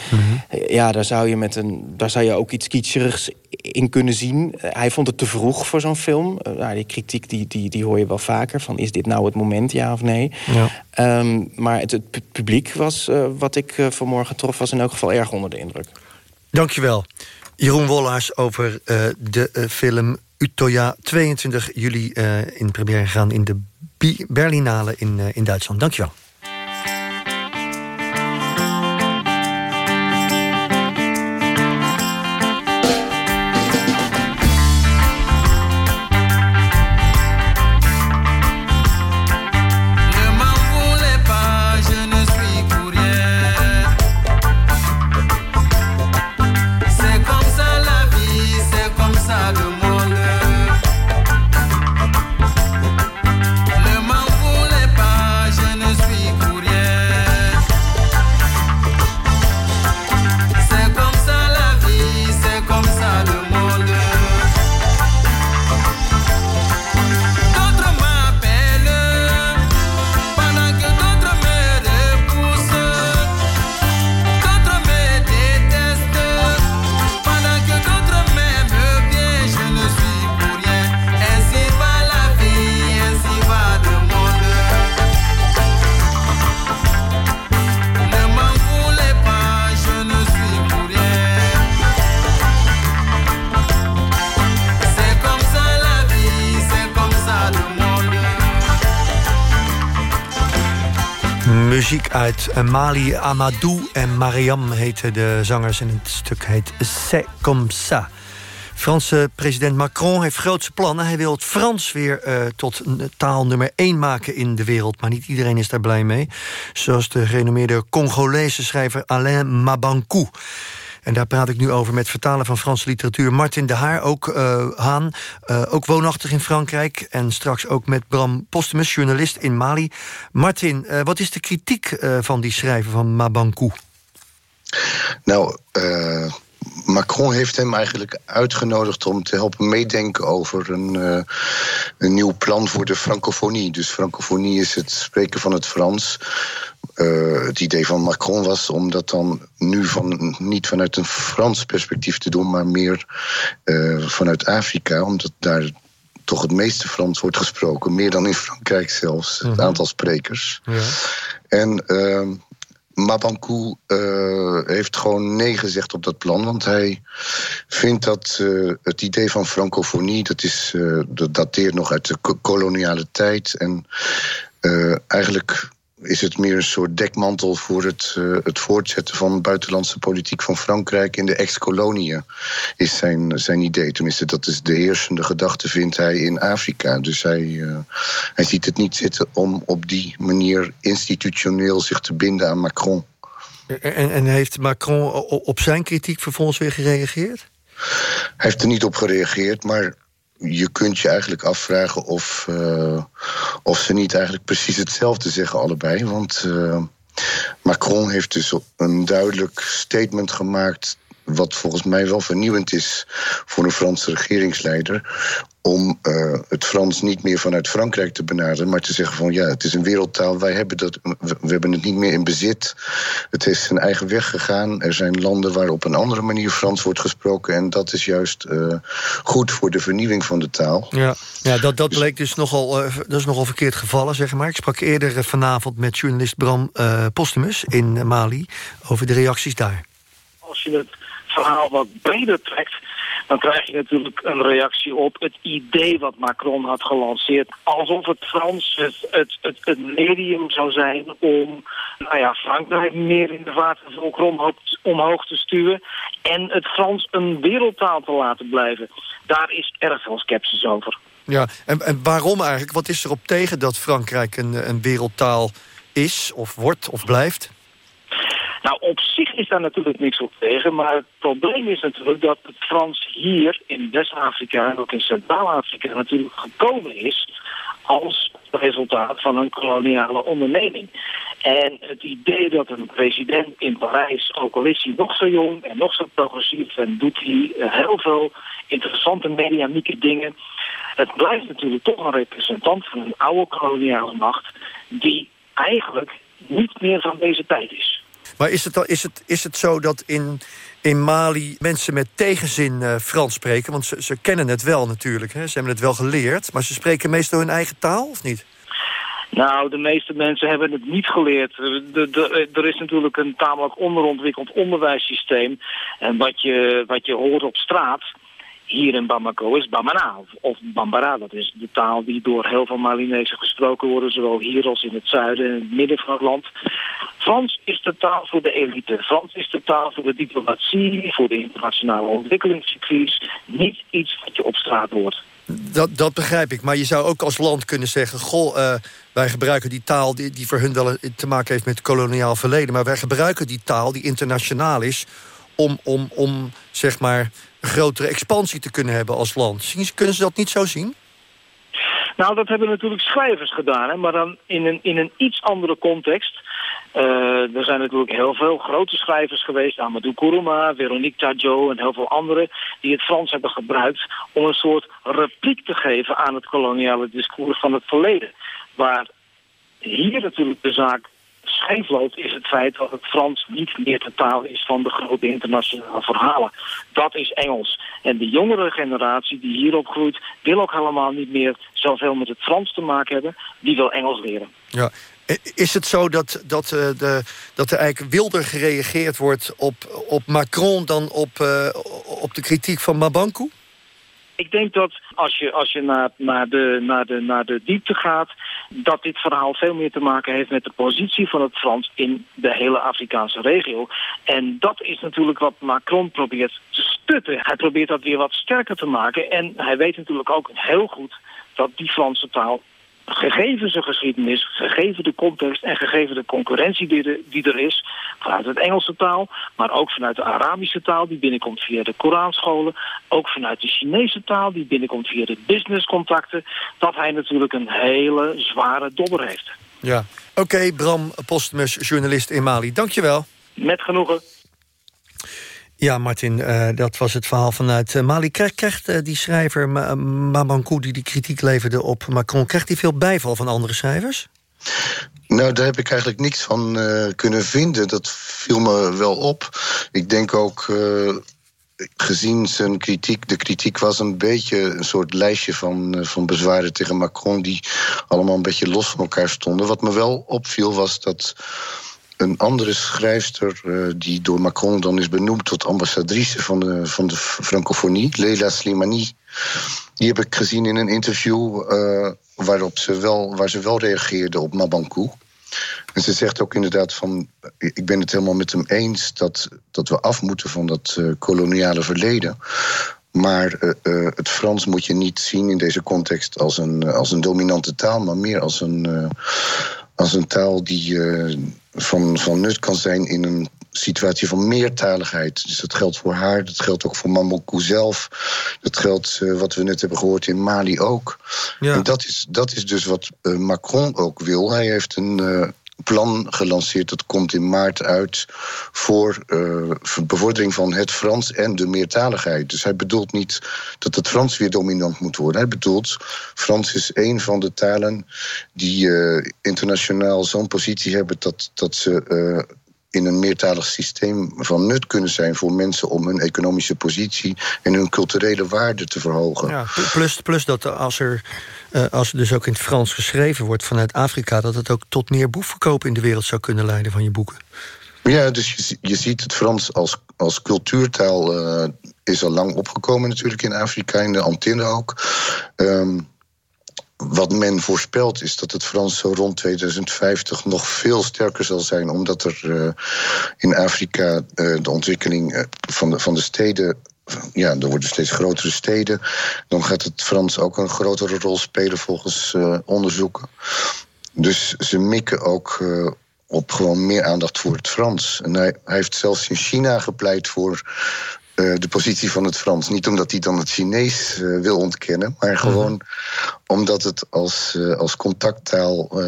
Eh, Ja, daar zou je, met een, daar zou je ook iets kitscherigs in kunnen zien. Eh, Hij vond het te vroeg voor zo'n film. Eh, nou, die kritiek die, die, die hoor je wel vaker. Van, is dit nou het moment, ja of nee? Ja. Ehm, maar het, het pu- publiek was, eh, wat ik eh, vanmorgen trof... was in elk geval erg onder de indruk. Dankjewel. Jeroen Wollaars over eh, de film Utoya. 22 juli in première gegaan in de Berlinale in, in Duitsland. Dankjewel. Uit Mali. Amadou en Mariam heten de zangers en het stuk heet C'est comme ça. Franse president Macron heeft grootse plannen. Hij wil het Frans weer uh, tot taal nummer één maken in de wereld. Maar niet iedereen is daar blij mee. Zoals de gerenommeerde Congolese schrijver Alain Mabankou. En daar praat ik nu over met vertaler van Franse literatuur Martin de Haar, ook uh, Haan, uh, ook woonachtig in Frankrijk. En straks ook met Bram Postumus, journalist in Mali. Martin, uh, wat is de kritiek van die schrijver van Mabankou? Nou, Macron heeft hem eigenlijk uitgenodigd om te helpen meedenken over een, uh, een nieuw plan voor de francofonie. Dus francofonie is het spreken van het Frans. Uh, het idee van Macron was om dat dan nu van, niet vanuit een Frans perspectief te doen, maar meer uh, vanuit Afrika, omdat daar toch het meeste Frans wordt gesproken, meer dan in Frankrijk zelfs, het aantal sprekers. Ja. En uh, Mabankou uh, heeft gewoon nee gezegd op dat plan. Want hij vindt dat uh, het idee van francofonie... dat, is, uh, dat dateert nog uit de koloniale tijd. En eigenlijk is het meer een soort dekmantel voor het, uh, het voortzetten van buitenlandse politiek van Frankrijk in de ex-koloniën. Is zijn, zijn idee. Tenminste, dat is de heersende gedachte, vindt hij in Afrika. Dus hij, uh, hij ziet het niet zitten om op die manier institutioneel zich te binden aan Macron. En, en heeft Macron op zijn kritiek vervolgens weer gereageerd? Hij heeft er niet op gereageerd, maar je kunt je eigenlijk afvragen of, uh, of ze niet eigenlijk precies hetzelfde zeggen, allebei. Want uh, Macron heeft dus een duidelijk statement gemaakt. Wat volgens mij wel vernieuwend is voor een Franse regeringsleider om uh, het Frans niet meer vanuit Frankrijk te benaderen, maar te zeggen van ja, het is een wereldtaal, wij hebben dat, we, we hebben het niet meer in bezit. Het is zijn eigen weg gegaan. Er zijn landen waar op een andere manier Frans wordt gesproken en dat is juist uh, goed voor de vernieuwing van de taal. Ja, ja dat, dat bleek dus nogal, uh, dat is nogal verkeerd gevallen, zeg maar. Ik sprak eerder vanavond met journalist Bram Postumus in Mali over de reacties daar. Als je het verhaal wat breder trekt dan krijg je natuurlijk een reactie op het idee wat Macron had gelanceerd. Alsof het Frans het, het, het, medium zou zijn om nou ja, Frankrijk meer in de watervolker omhoog, omhoog te stuwen. En het Frans een wereldtaal te laten blijven. Daar is erg veel sceptisch over. Ja, en, en waarom eigenlijk? Wat is er op tegen dat Frankrijk een, een wereldtaal is, of wordt, of blijft? Nou, op zich is daar natuurlijk niks op tegen. Maar het probleem is natuurlijk dat het Frans hier in West-Afrika en ook in Centraal-Afrika natuurlijk gekomen is als resultaat van een koloniale onderneming. En het idee dat een president in Parijs, ook al is hij nog zo jong en nog zo progressief en doet hij heel veel interessante mediamieke dingen, het blijft natuurlijk toch een representant van een oude koloniale macht die eigenlijk niet meer van deze tijd is. Maar is het, is het, is het zo dat in, in Mali mensen met tegenzin uh, Frans spreken? Want ze, ze kennen het wel natuurlijk, hè? ze hebben het wel geleerd. Maar ze spreken meestal hun eigen taal, of niet? Nou, de meeste mensen hebben het niet geleerd. De, de, er is natuurlijk een tamelijk onderontwikkeld onderwijssysteem. En wat je, wat je hoort op straat hier in Bamako is Bamana of Bambara. Dat is de taal die door heel veel Malinezen gesproken wordt, zowel hier als in het zuiden en het midden van het land. Frans is de taal voor de elite. Frans is de taal voor de diplomatie, voor de internationale ontwikkelingscircuits. Niet iets wat je op straat hoort. Dat, dat begrijp ik, maar je zou ook als land kunnen zeggen... goh, uh, wij gebruiken die taal die, die voor hun wel te maken heeft met het koloniaal verleden... maar wij gebruiken die taal die internationaal is... om, om, om zeg maar een grotere expansie te kunnen hebben als land. Kunnen ze dat niet zo zien? Nou, dat hebben natuurlijk schrijvers gedaan, hè, maar dan in een, in een iets andere context. Uh, er zijn natuurlijk heel veel grote schrijvers geweest, Amadou Kourouma, Veronique Tadjo en heel veel anderen, die het Frans hebben gebruikt om een soort repliek te geven aan het koloniale discours van het verleden. Waar hier natuurlijk de zaak scheef loopt, is het feit dat het Frans niet meer de taal is van de grote internationale verhalen. Dat is Engels. En de jongere generatie die hierop groeit, wil ook helemaal niet meer zoveel met het Frans te maken hebben. Die wil Engels leren. Ja. Is het zo dat, dat, uh, de, dat er eigenlijk wilder gereageerd wordt op, op Macron dan op, uh, op de kritiek van Mabankou? Ik denk dat als je, als je naar, naar, de, naar, de, naar de diepte gaat... dat dit verhaal veel meer te maken heeft met de positie van het Frans in de hele Afrikaanse regio. En dat is natuurlijk wat Macron probeert te stutten. Hij probeert dat weer wat sterker te maken. En hij weet natuurlijk ook heel goed dat die Franse taal gegeven zijn geschiedenis, gegeven de context en gegeven de concurrentie die er, die er is, vanuit het Engelse taal, maar ook vanuit de Arabische taal die binnenkomt via de Koranscholen, ook vanuit de Chinese taal die binnenkomt via de businesscontacten, dat hij natuurlijk een hele zware dobber heeft. Ja, oké, Bram Postmus, journalist in Mali. Dankjewel. Met genoegen. Ja, Martin, uh, dat was het verhaal vanuit uh, Mali. Krijgt, uh, die schrijver Mabankou, die die kritiek leverde op Macron... krijgt hij veel bijval van andere schrijvers? Nou, daar heb ik eigenlijk niks van kunnen vinden. Dat viel me wel op. Ik denk ook gezien zijn kritiek, de kritiek was een beetje een soort lijstje van, van bezwaren tegen Macron, die allemaal een beetje los van elkaar stonden. Wat me wel opviel was dat een andere schrijfster, uh, die door Macron dan is benoemd tot ambassadrice van de, van de francofonie, Leila Slimani. Die heb ik gezien in een interview uh, waarop ze wel, waar ze wel reageerde op Mabankou. En ze zegt ook inderdaad van, ik ben het helemaal met hem eens dat, dat we af moeten van dat uh, koloniale verleden. Maar het Frans moet je niet zien in deze context als een, als een dominante taal, maar meer als een, als een taal die van, van nut kan zijn in een situatie van meertaligheid. Dus dat geldt voor haar, dat geldt ook voor Mamokou zelf. Dat geldt, uh, wat we net hebben gehoord, in Mali ook. Ja. En dat is, dat is dus wat uh, Macron ook wil. Hij heeft een uh, plan gelanceerd, dat komt in maart uit... voor bevordering van het Frans en de meertaligheid. Dus hij bedoelt niet dat het Frans weer dominant moet worden. Hij bedoelt, Frans is een van de talen die internationaal zo'n positie hebben... dat, dat ze in een meertalig systeem van nut kunnen zijn voor mensen om hun economische positie en hun culturele waarde te verhogen. Ja, plus, plus dat als er, uh, als er dus ook in het Frans geschreven wordt vanuit Afrika, dat het ook tot meer boekverkoop in de wereld zou kunnen leiden van je boeken. Ja, dus je, je ziet het Frans als, als cultuurtaal uh, is al lang opgekomen natuurlijk in Afrika, in de Antillen ook. Um, wat men voorspelt is dat het Frans zo rond 2050 nog veel sterker zal zijn, omdat er uh, in Afrika uh, de ontwikkeling uh, van, de, van de steden. Ja, er worden steeds grotere steden. Dan gaat het Frans ook een grotere rol spelen volgens onderzoeken. Dus ze mikken ook op gewoon meer aandacht voor het Frans. En hij, hij heeft zelfs in China gepleit voor uh, de positie van het Frans. Niet omdat hij dan het Chinees uh, wil ontkennen, maar gewoon mm -hmm. Omdat het als, uh, als contacttaal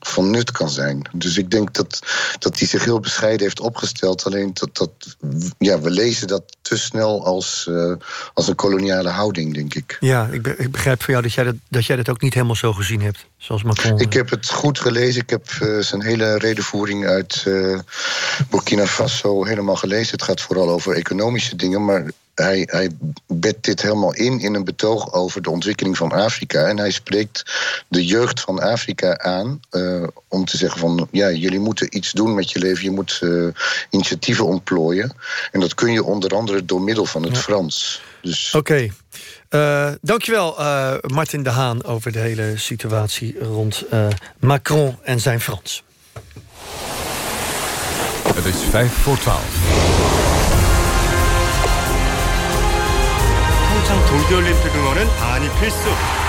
van nut kan zijn. Dus ik denk dat, dat hij zich heel bescheiden heeft opgesteld. Alleen dat, dat ja, we lezen dat te snel als, als een koloniale houding, denk ik. Ja, ik, be ik begrijp van jou dat jij dat, dat jij dat ook niet helemaal zo gezien hebt. Zoals Macron. Ik heb het goed gelezen. Ik heb zijn hele redenvoering uit Burkina Faso helemaal gelezen. Het gaat vooral over economische dingen, maar hij, hij bedt dit helemaal in in een betoog over de ontwikkeling van Afrika. En hij spreekt de jeugd van Afrika aan uh, om te zeggen van... ja, jullie moeten iets doen met je leven, je moet uh, initiatieven ontplooien. En dat kun je onder andere door middel van het ja. Frans. Dus... Oké. Okay. Uh, dankjewel, uh, Martin de Haan, over de hele situatie rond uh, Macron en zijn Frans. Het is vijf voor twaalf. 동계올림픽 응원은 반이 필수.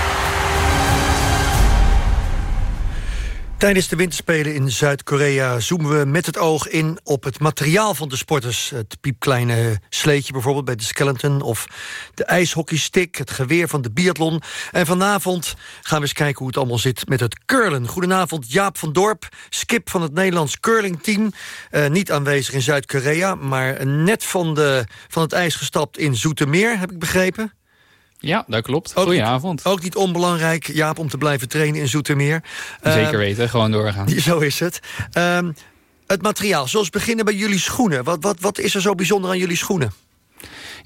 Tijdens de winterspelen in Zuid-Korea zoomen we met het oog in op het materiaal van de sporters. Het piepkleine sleetje bijvoorbeeld bij de skeleton of de ijshockeystick, het geweer van de biathlon. En vanavond gaan we eens kijken hoe het allemaal zit met het curlen. Goedenavond Jaap van Dorp, skip van het Nederlands curlingteam. Uh, niet aanwezig in Zuid-Korea, maar net van, de, van het ijs gestapt in Zoetermeer, heb ik begrepen. Ja, dat klopt. Goedenavond. Ook, ook niet onbelangrijk, Jaap, om te blijven trainen in Zoetermeer. Zeker uh, weten, gewoon doorgaan. Zo is het. Uh, het materiaal, zoals beginnen bij jullie schoenen. Wat, wat, wat is er zo bijzonder aan jullie schoenen?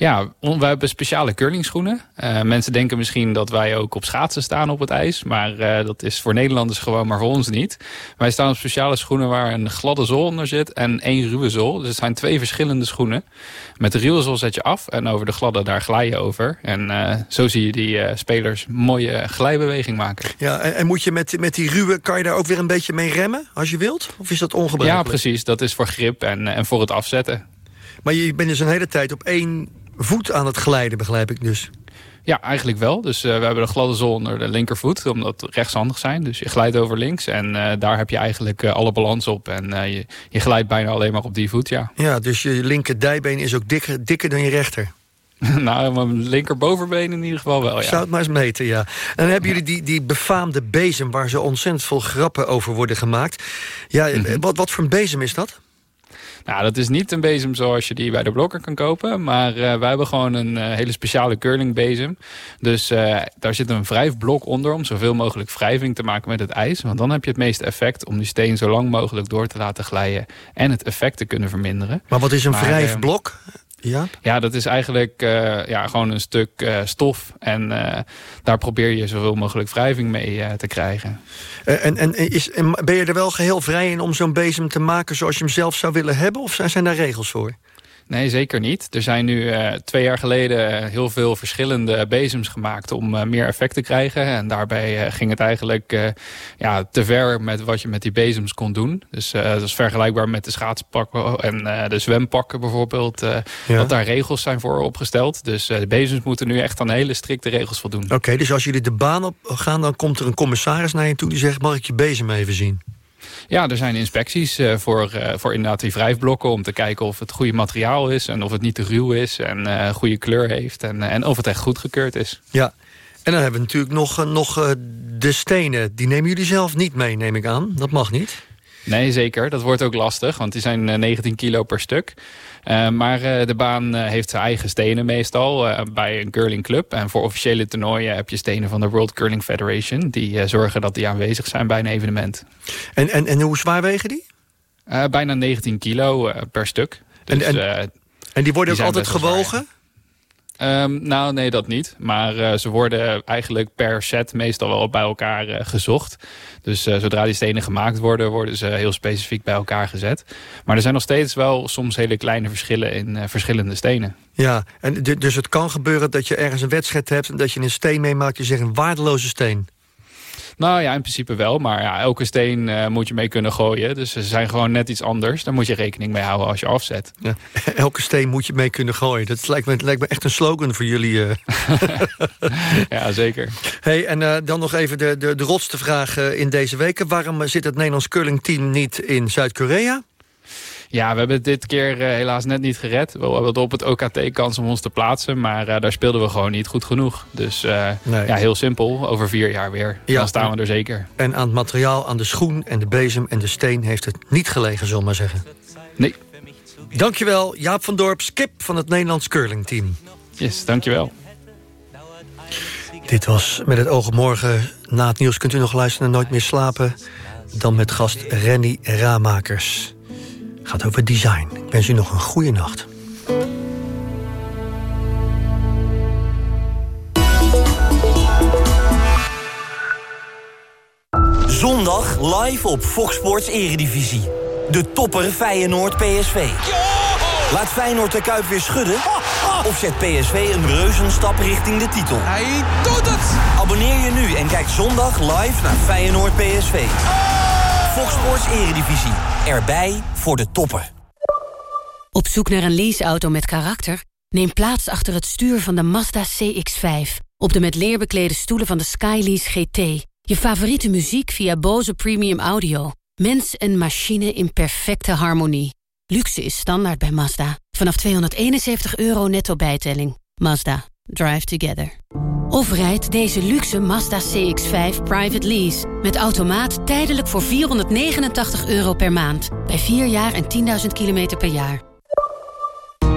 Ja, we hebben speciale curlingschoenen. Eh, mensen denken misschien dat wij ook op schaatsen staan op het ijs. Maar eh, dat is voor Nederlanders gewoon, maar voor ons niet. Wij staan op speciale schoenen waar een gladde zool onder zit en één ruwe zool. Dus het zijn twee verschillende schoenen. Met de ruwe zool zet je af en over de gladde daar glij je over. En eh, zo zie je die spelers mooie glijbeweging maken. Ja, en, en moet je met, met die ruwe, kan je daar ook weer een beetje mee remmen als je wilt? Of is dat Ja, ongebruikelijk? precies. Dat is voor grip en, en voor het afzetten. Maar je bent dus een hele tijd op één voet aan het glijden, begrijp ik dus. Ja, eigenlijk wel. Dus eh, we hebben de gladde zool onder de linkervoet, omdat we rechtshandig zijn. Dus je glijdt over links en eh, daar heb je eigenlijk eh, alle balans op. En je, je glijdt bijna alleen maar op die voet, ja. Ja, dus je linker dijbeen is ook dikker, dikker dan je rechter. nou, mijn linkerbovenbeen in ieder geval wel, ja. Zou het maar eens meten, ja. En dan hebben jullie die, die befaamde bezem... waar zo ontzettend veel grappen over worden gemaakt. Ja, Mhm. wat, wat voor een bezem is dat? Nou, dat is niet een bezem zoals je die bij de blokker kan kopen. Maar eh, wij hebben gewoon een eh, hele speciale curlingbezem. Dus eh, daar zit een wrijfblok onder om zoveel mogelijk wrijving te maken met het ijs. Want dan heb je het meeste effect om die steen zo lang mogelijk door te laten glijden. En het effect te kunnen verminderen. Maar wat is een Maar, wrijfblok? Ja? Ja, dat is eigenlijk eh, ja, gewoon een stuk eh, stof. En eh, daar probeer je zoveel mogelijk wrijving mee te krijgen. En, en, is, en ben je er wel geheel vrij in om zo'n bezem te maken... zoals je hem zelf zou willen hebben? Of zijn, zijn daar regels voor? Nee, zeker niet. Er zijn nu eh, twee jaar geleden heel veel verschillende bezems gemaakt om eh, meer effect te krijgen. En daarbij eh, ging het eigenlijk ja, te ver met wat je met die bezems kon doen. Dus dat is vergelijkbaar met de schaatspakken en de zwempakken bijvoorbeeld. Ja. Dat daar regels zijn voor opgesteld. Dus de bezems moeten nu echt aan hele strikte regels voldoen. Oké, dus als jullie de baan op gaan... dan komt er een commissaris naar je toe die zegt... mag ik je bezem even zien? Ja, er zijn inspecties eh, voor, eh, voor inderdaad die wrijfblokken... om te kijken of het goede materiaal is en of het niet te ruw is... en eh goede kleur heeft en, en of het echt goedgekeurd is. Ja. En dan hebben we natuurlijk nog, nog de stenen. Die nemen jullie zelf niet mee, neem ik aan. Dat mag niet. Nee, zeker. Dat wordt ook lastig, want die zijn eh, 19 kilo per stuk. Eh, maar eh, de baan eh, heeft zijn eigen stenen meestal bij een curlingclub. En voor officiële toernooien heb je stenen van de World Curling Federation... die zorgen dat die aanwezig zijn bij een evenement. En, en, en hoe zwaar wegen die? Bijna 19 kilo per stuk. Dus, En- en- En die worden Die ook altijd zwaar, gewogen? Ehm, nou, nee, dat niet. Maar eh, ze worden eigenlijk per set meestal wel bij elkaar eh, gezocht. Dus eh, zodra die stenen gemaakt worden, worden ze heel specifiek bij elkaar gezet. Maar er zijn nog steeds wel soms hele kleine verschillen in verschillende stenen. Ja, en du- dus het kan gebeuren dat je ergens een wedstrijd hebt... en dat je een steen meemaakt, je zegt een waardeloze steen. Nou ja, in principe wel. Maar ja, elke steen eh, moet je mee kunnen gooien. Dus ze zijn gewoon net iets anders. Daar moet je rekening mee houden als je afzet. Ja, elke steen moet je mee kunnen gooien. Dat lijkt me, lijkt me echt een slogan voor jullie. eh. ja, zeker. Hey, en eh, dan nog even de, de, de rotste vraag in deze weken. Waarom zit het Nederlands curlingteam niet in Zuid-Korea? Ja, we hebben het dit keer eh, helaas net niet gered. We hadden op het OKT kans om ons te plaatsen. Maar eh, daar speelden we gewoon niet goed genoeg. Dus eh, Nee. ja, heel simpel. Over vier jaar weer. Ja. Dan staan we er zeker. En aan het materiaal, aan de schoen en de bezem en de steen... heeft het niet gelegen, zullen we maar zeggen. Nee. Dankjewel, Jaap van Dorp, skip van het Nederlands curlingteam. Yes, dankjewel. Dit was Met het oog op morgen. Na het nieuws kunt u nog luisteren naar Nooit meer slapen. Dan met gast Renny Ramakers. Gaat over design. Ik wens u nog een goede nacht. Zondag live op Fox Sports Eredivisie. De topper Feyenoord PSV. Laat Feyenoord de Kuip weer schudden? Of zet PSV een reuzenstap richting de titel? Hij doet het! Abonneer je nu en kijk zondag live naar Feyenoord PSV. Fox Sports Eredivisie. Erbij voor de topper. Op zoek naar een leaseauto met karakter? Neem plaats achter het stuur van de Mazda CX-5. Op de met leer beklede stoelen van de Skylease GT. Je favoriete muziek via Bose Premium Audio. Mens en machine in perfecte harmonie. Luxe is standaard bij Mazda. Vanaf 271 euro netto bijtelling. Mazda. Drive together. Of rijd deze luxe Mazda CX-5 private lease. Met automaat tijdelijk voor 489 euro per maand. Bij 4 jaar en 10.000 kilometer per jaar.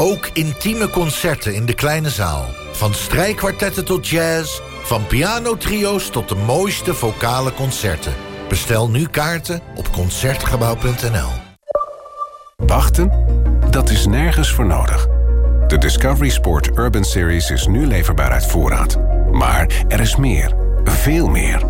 Ook intieme concerten in de kleine zaal. Van strijkkwartetten tot jazz, van pianotrio's tot de mooiste vocale concerten. Bestel nu kaarten op Concertgebouw.nl. Wachten? Dat is nergens voor nodig. De Discovery Sport Urban Series is nu leverbaar uit voorraad. Maar er is meer. Veel meer.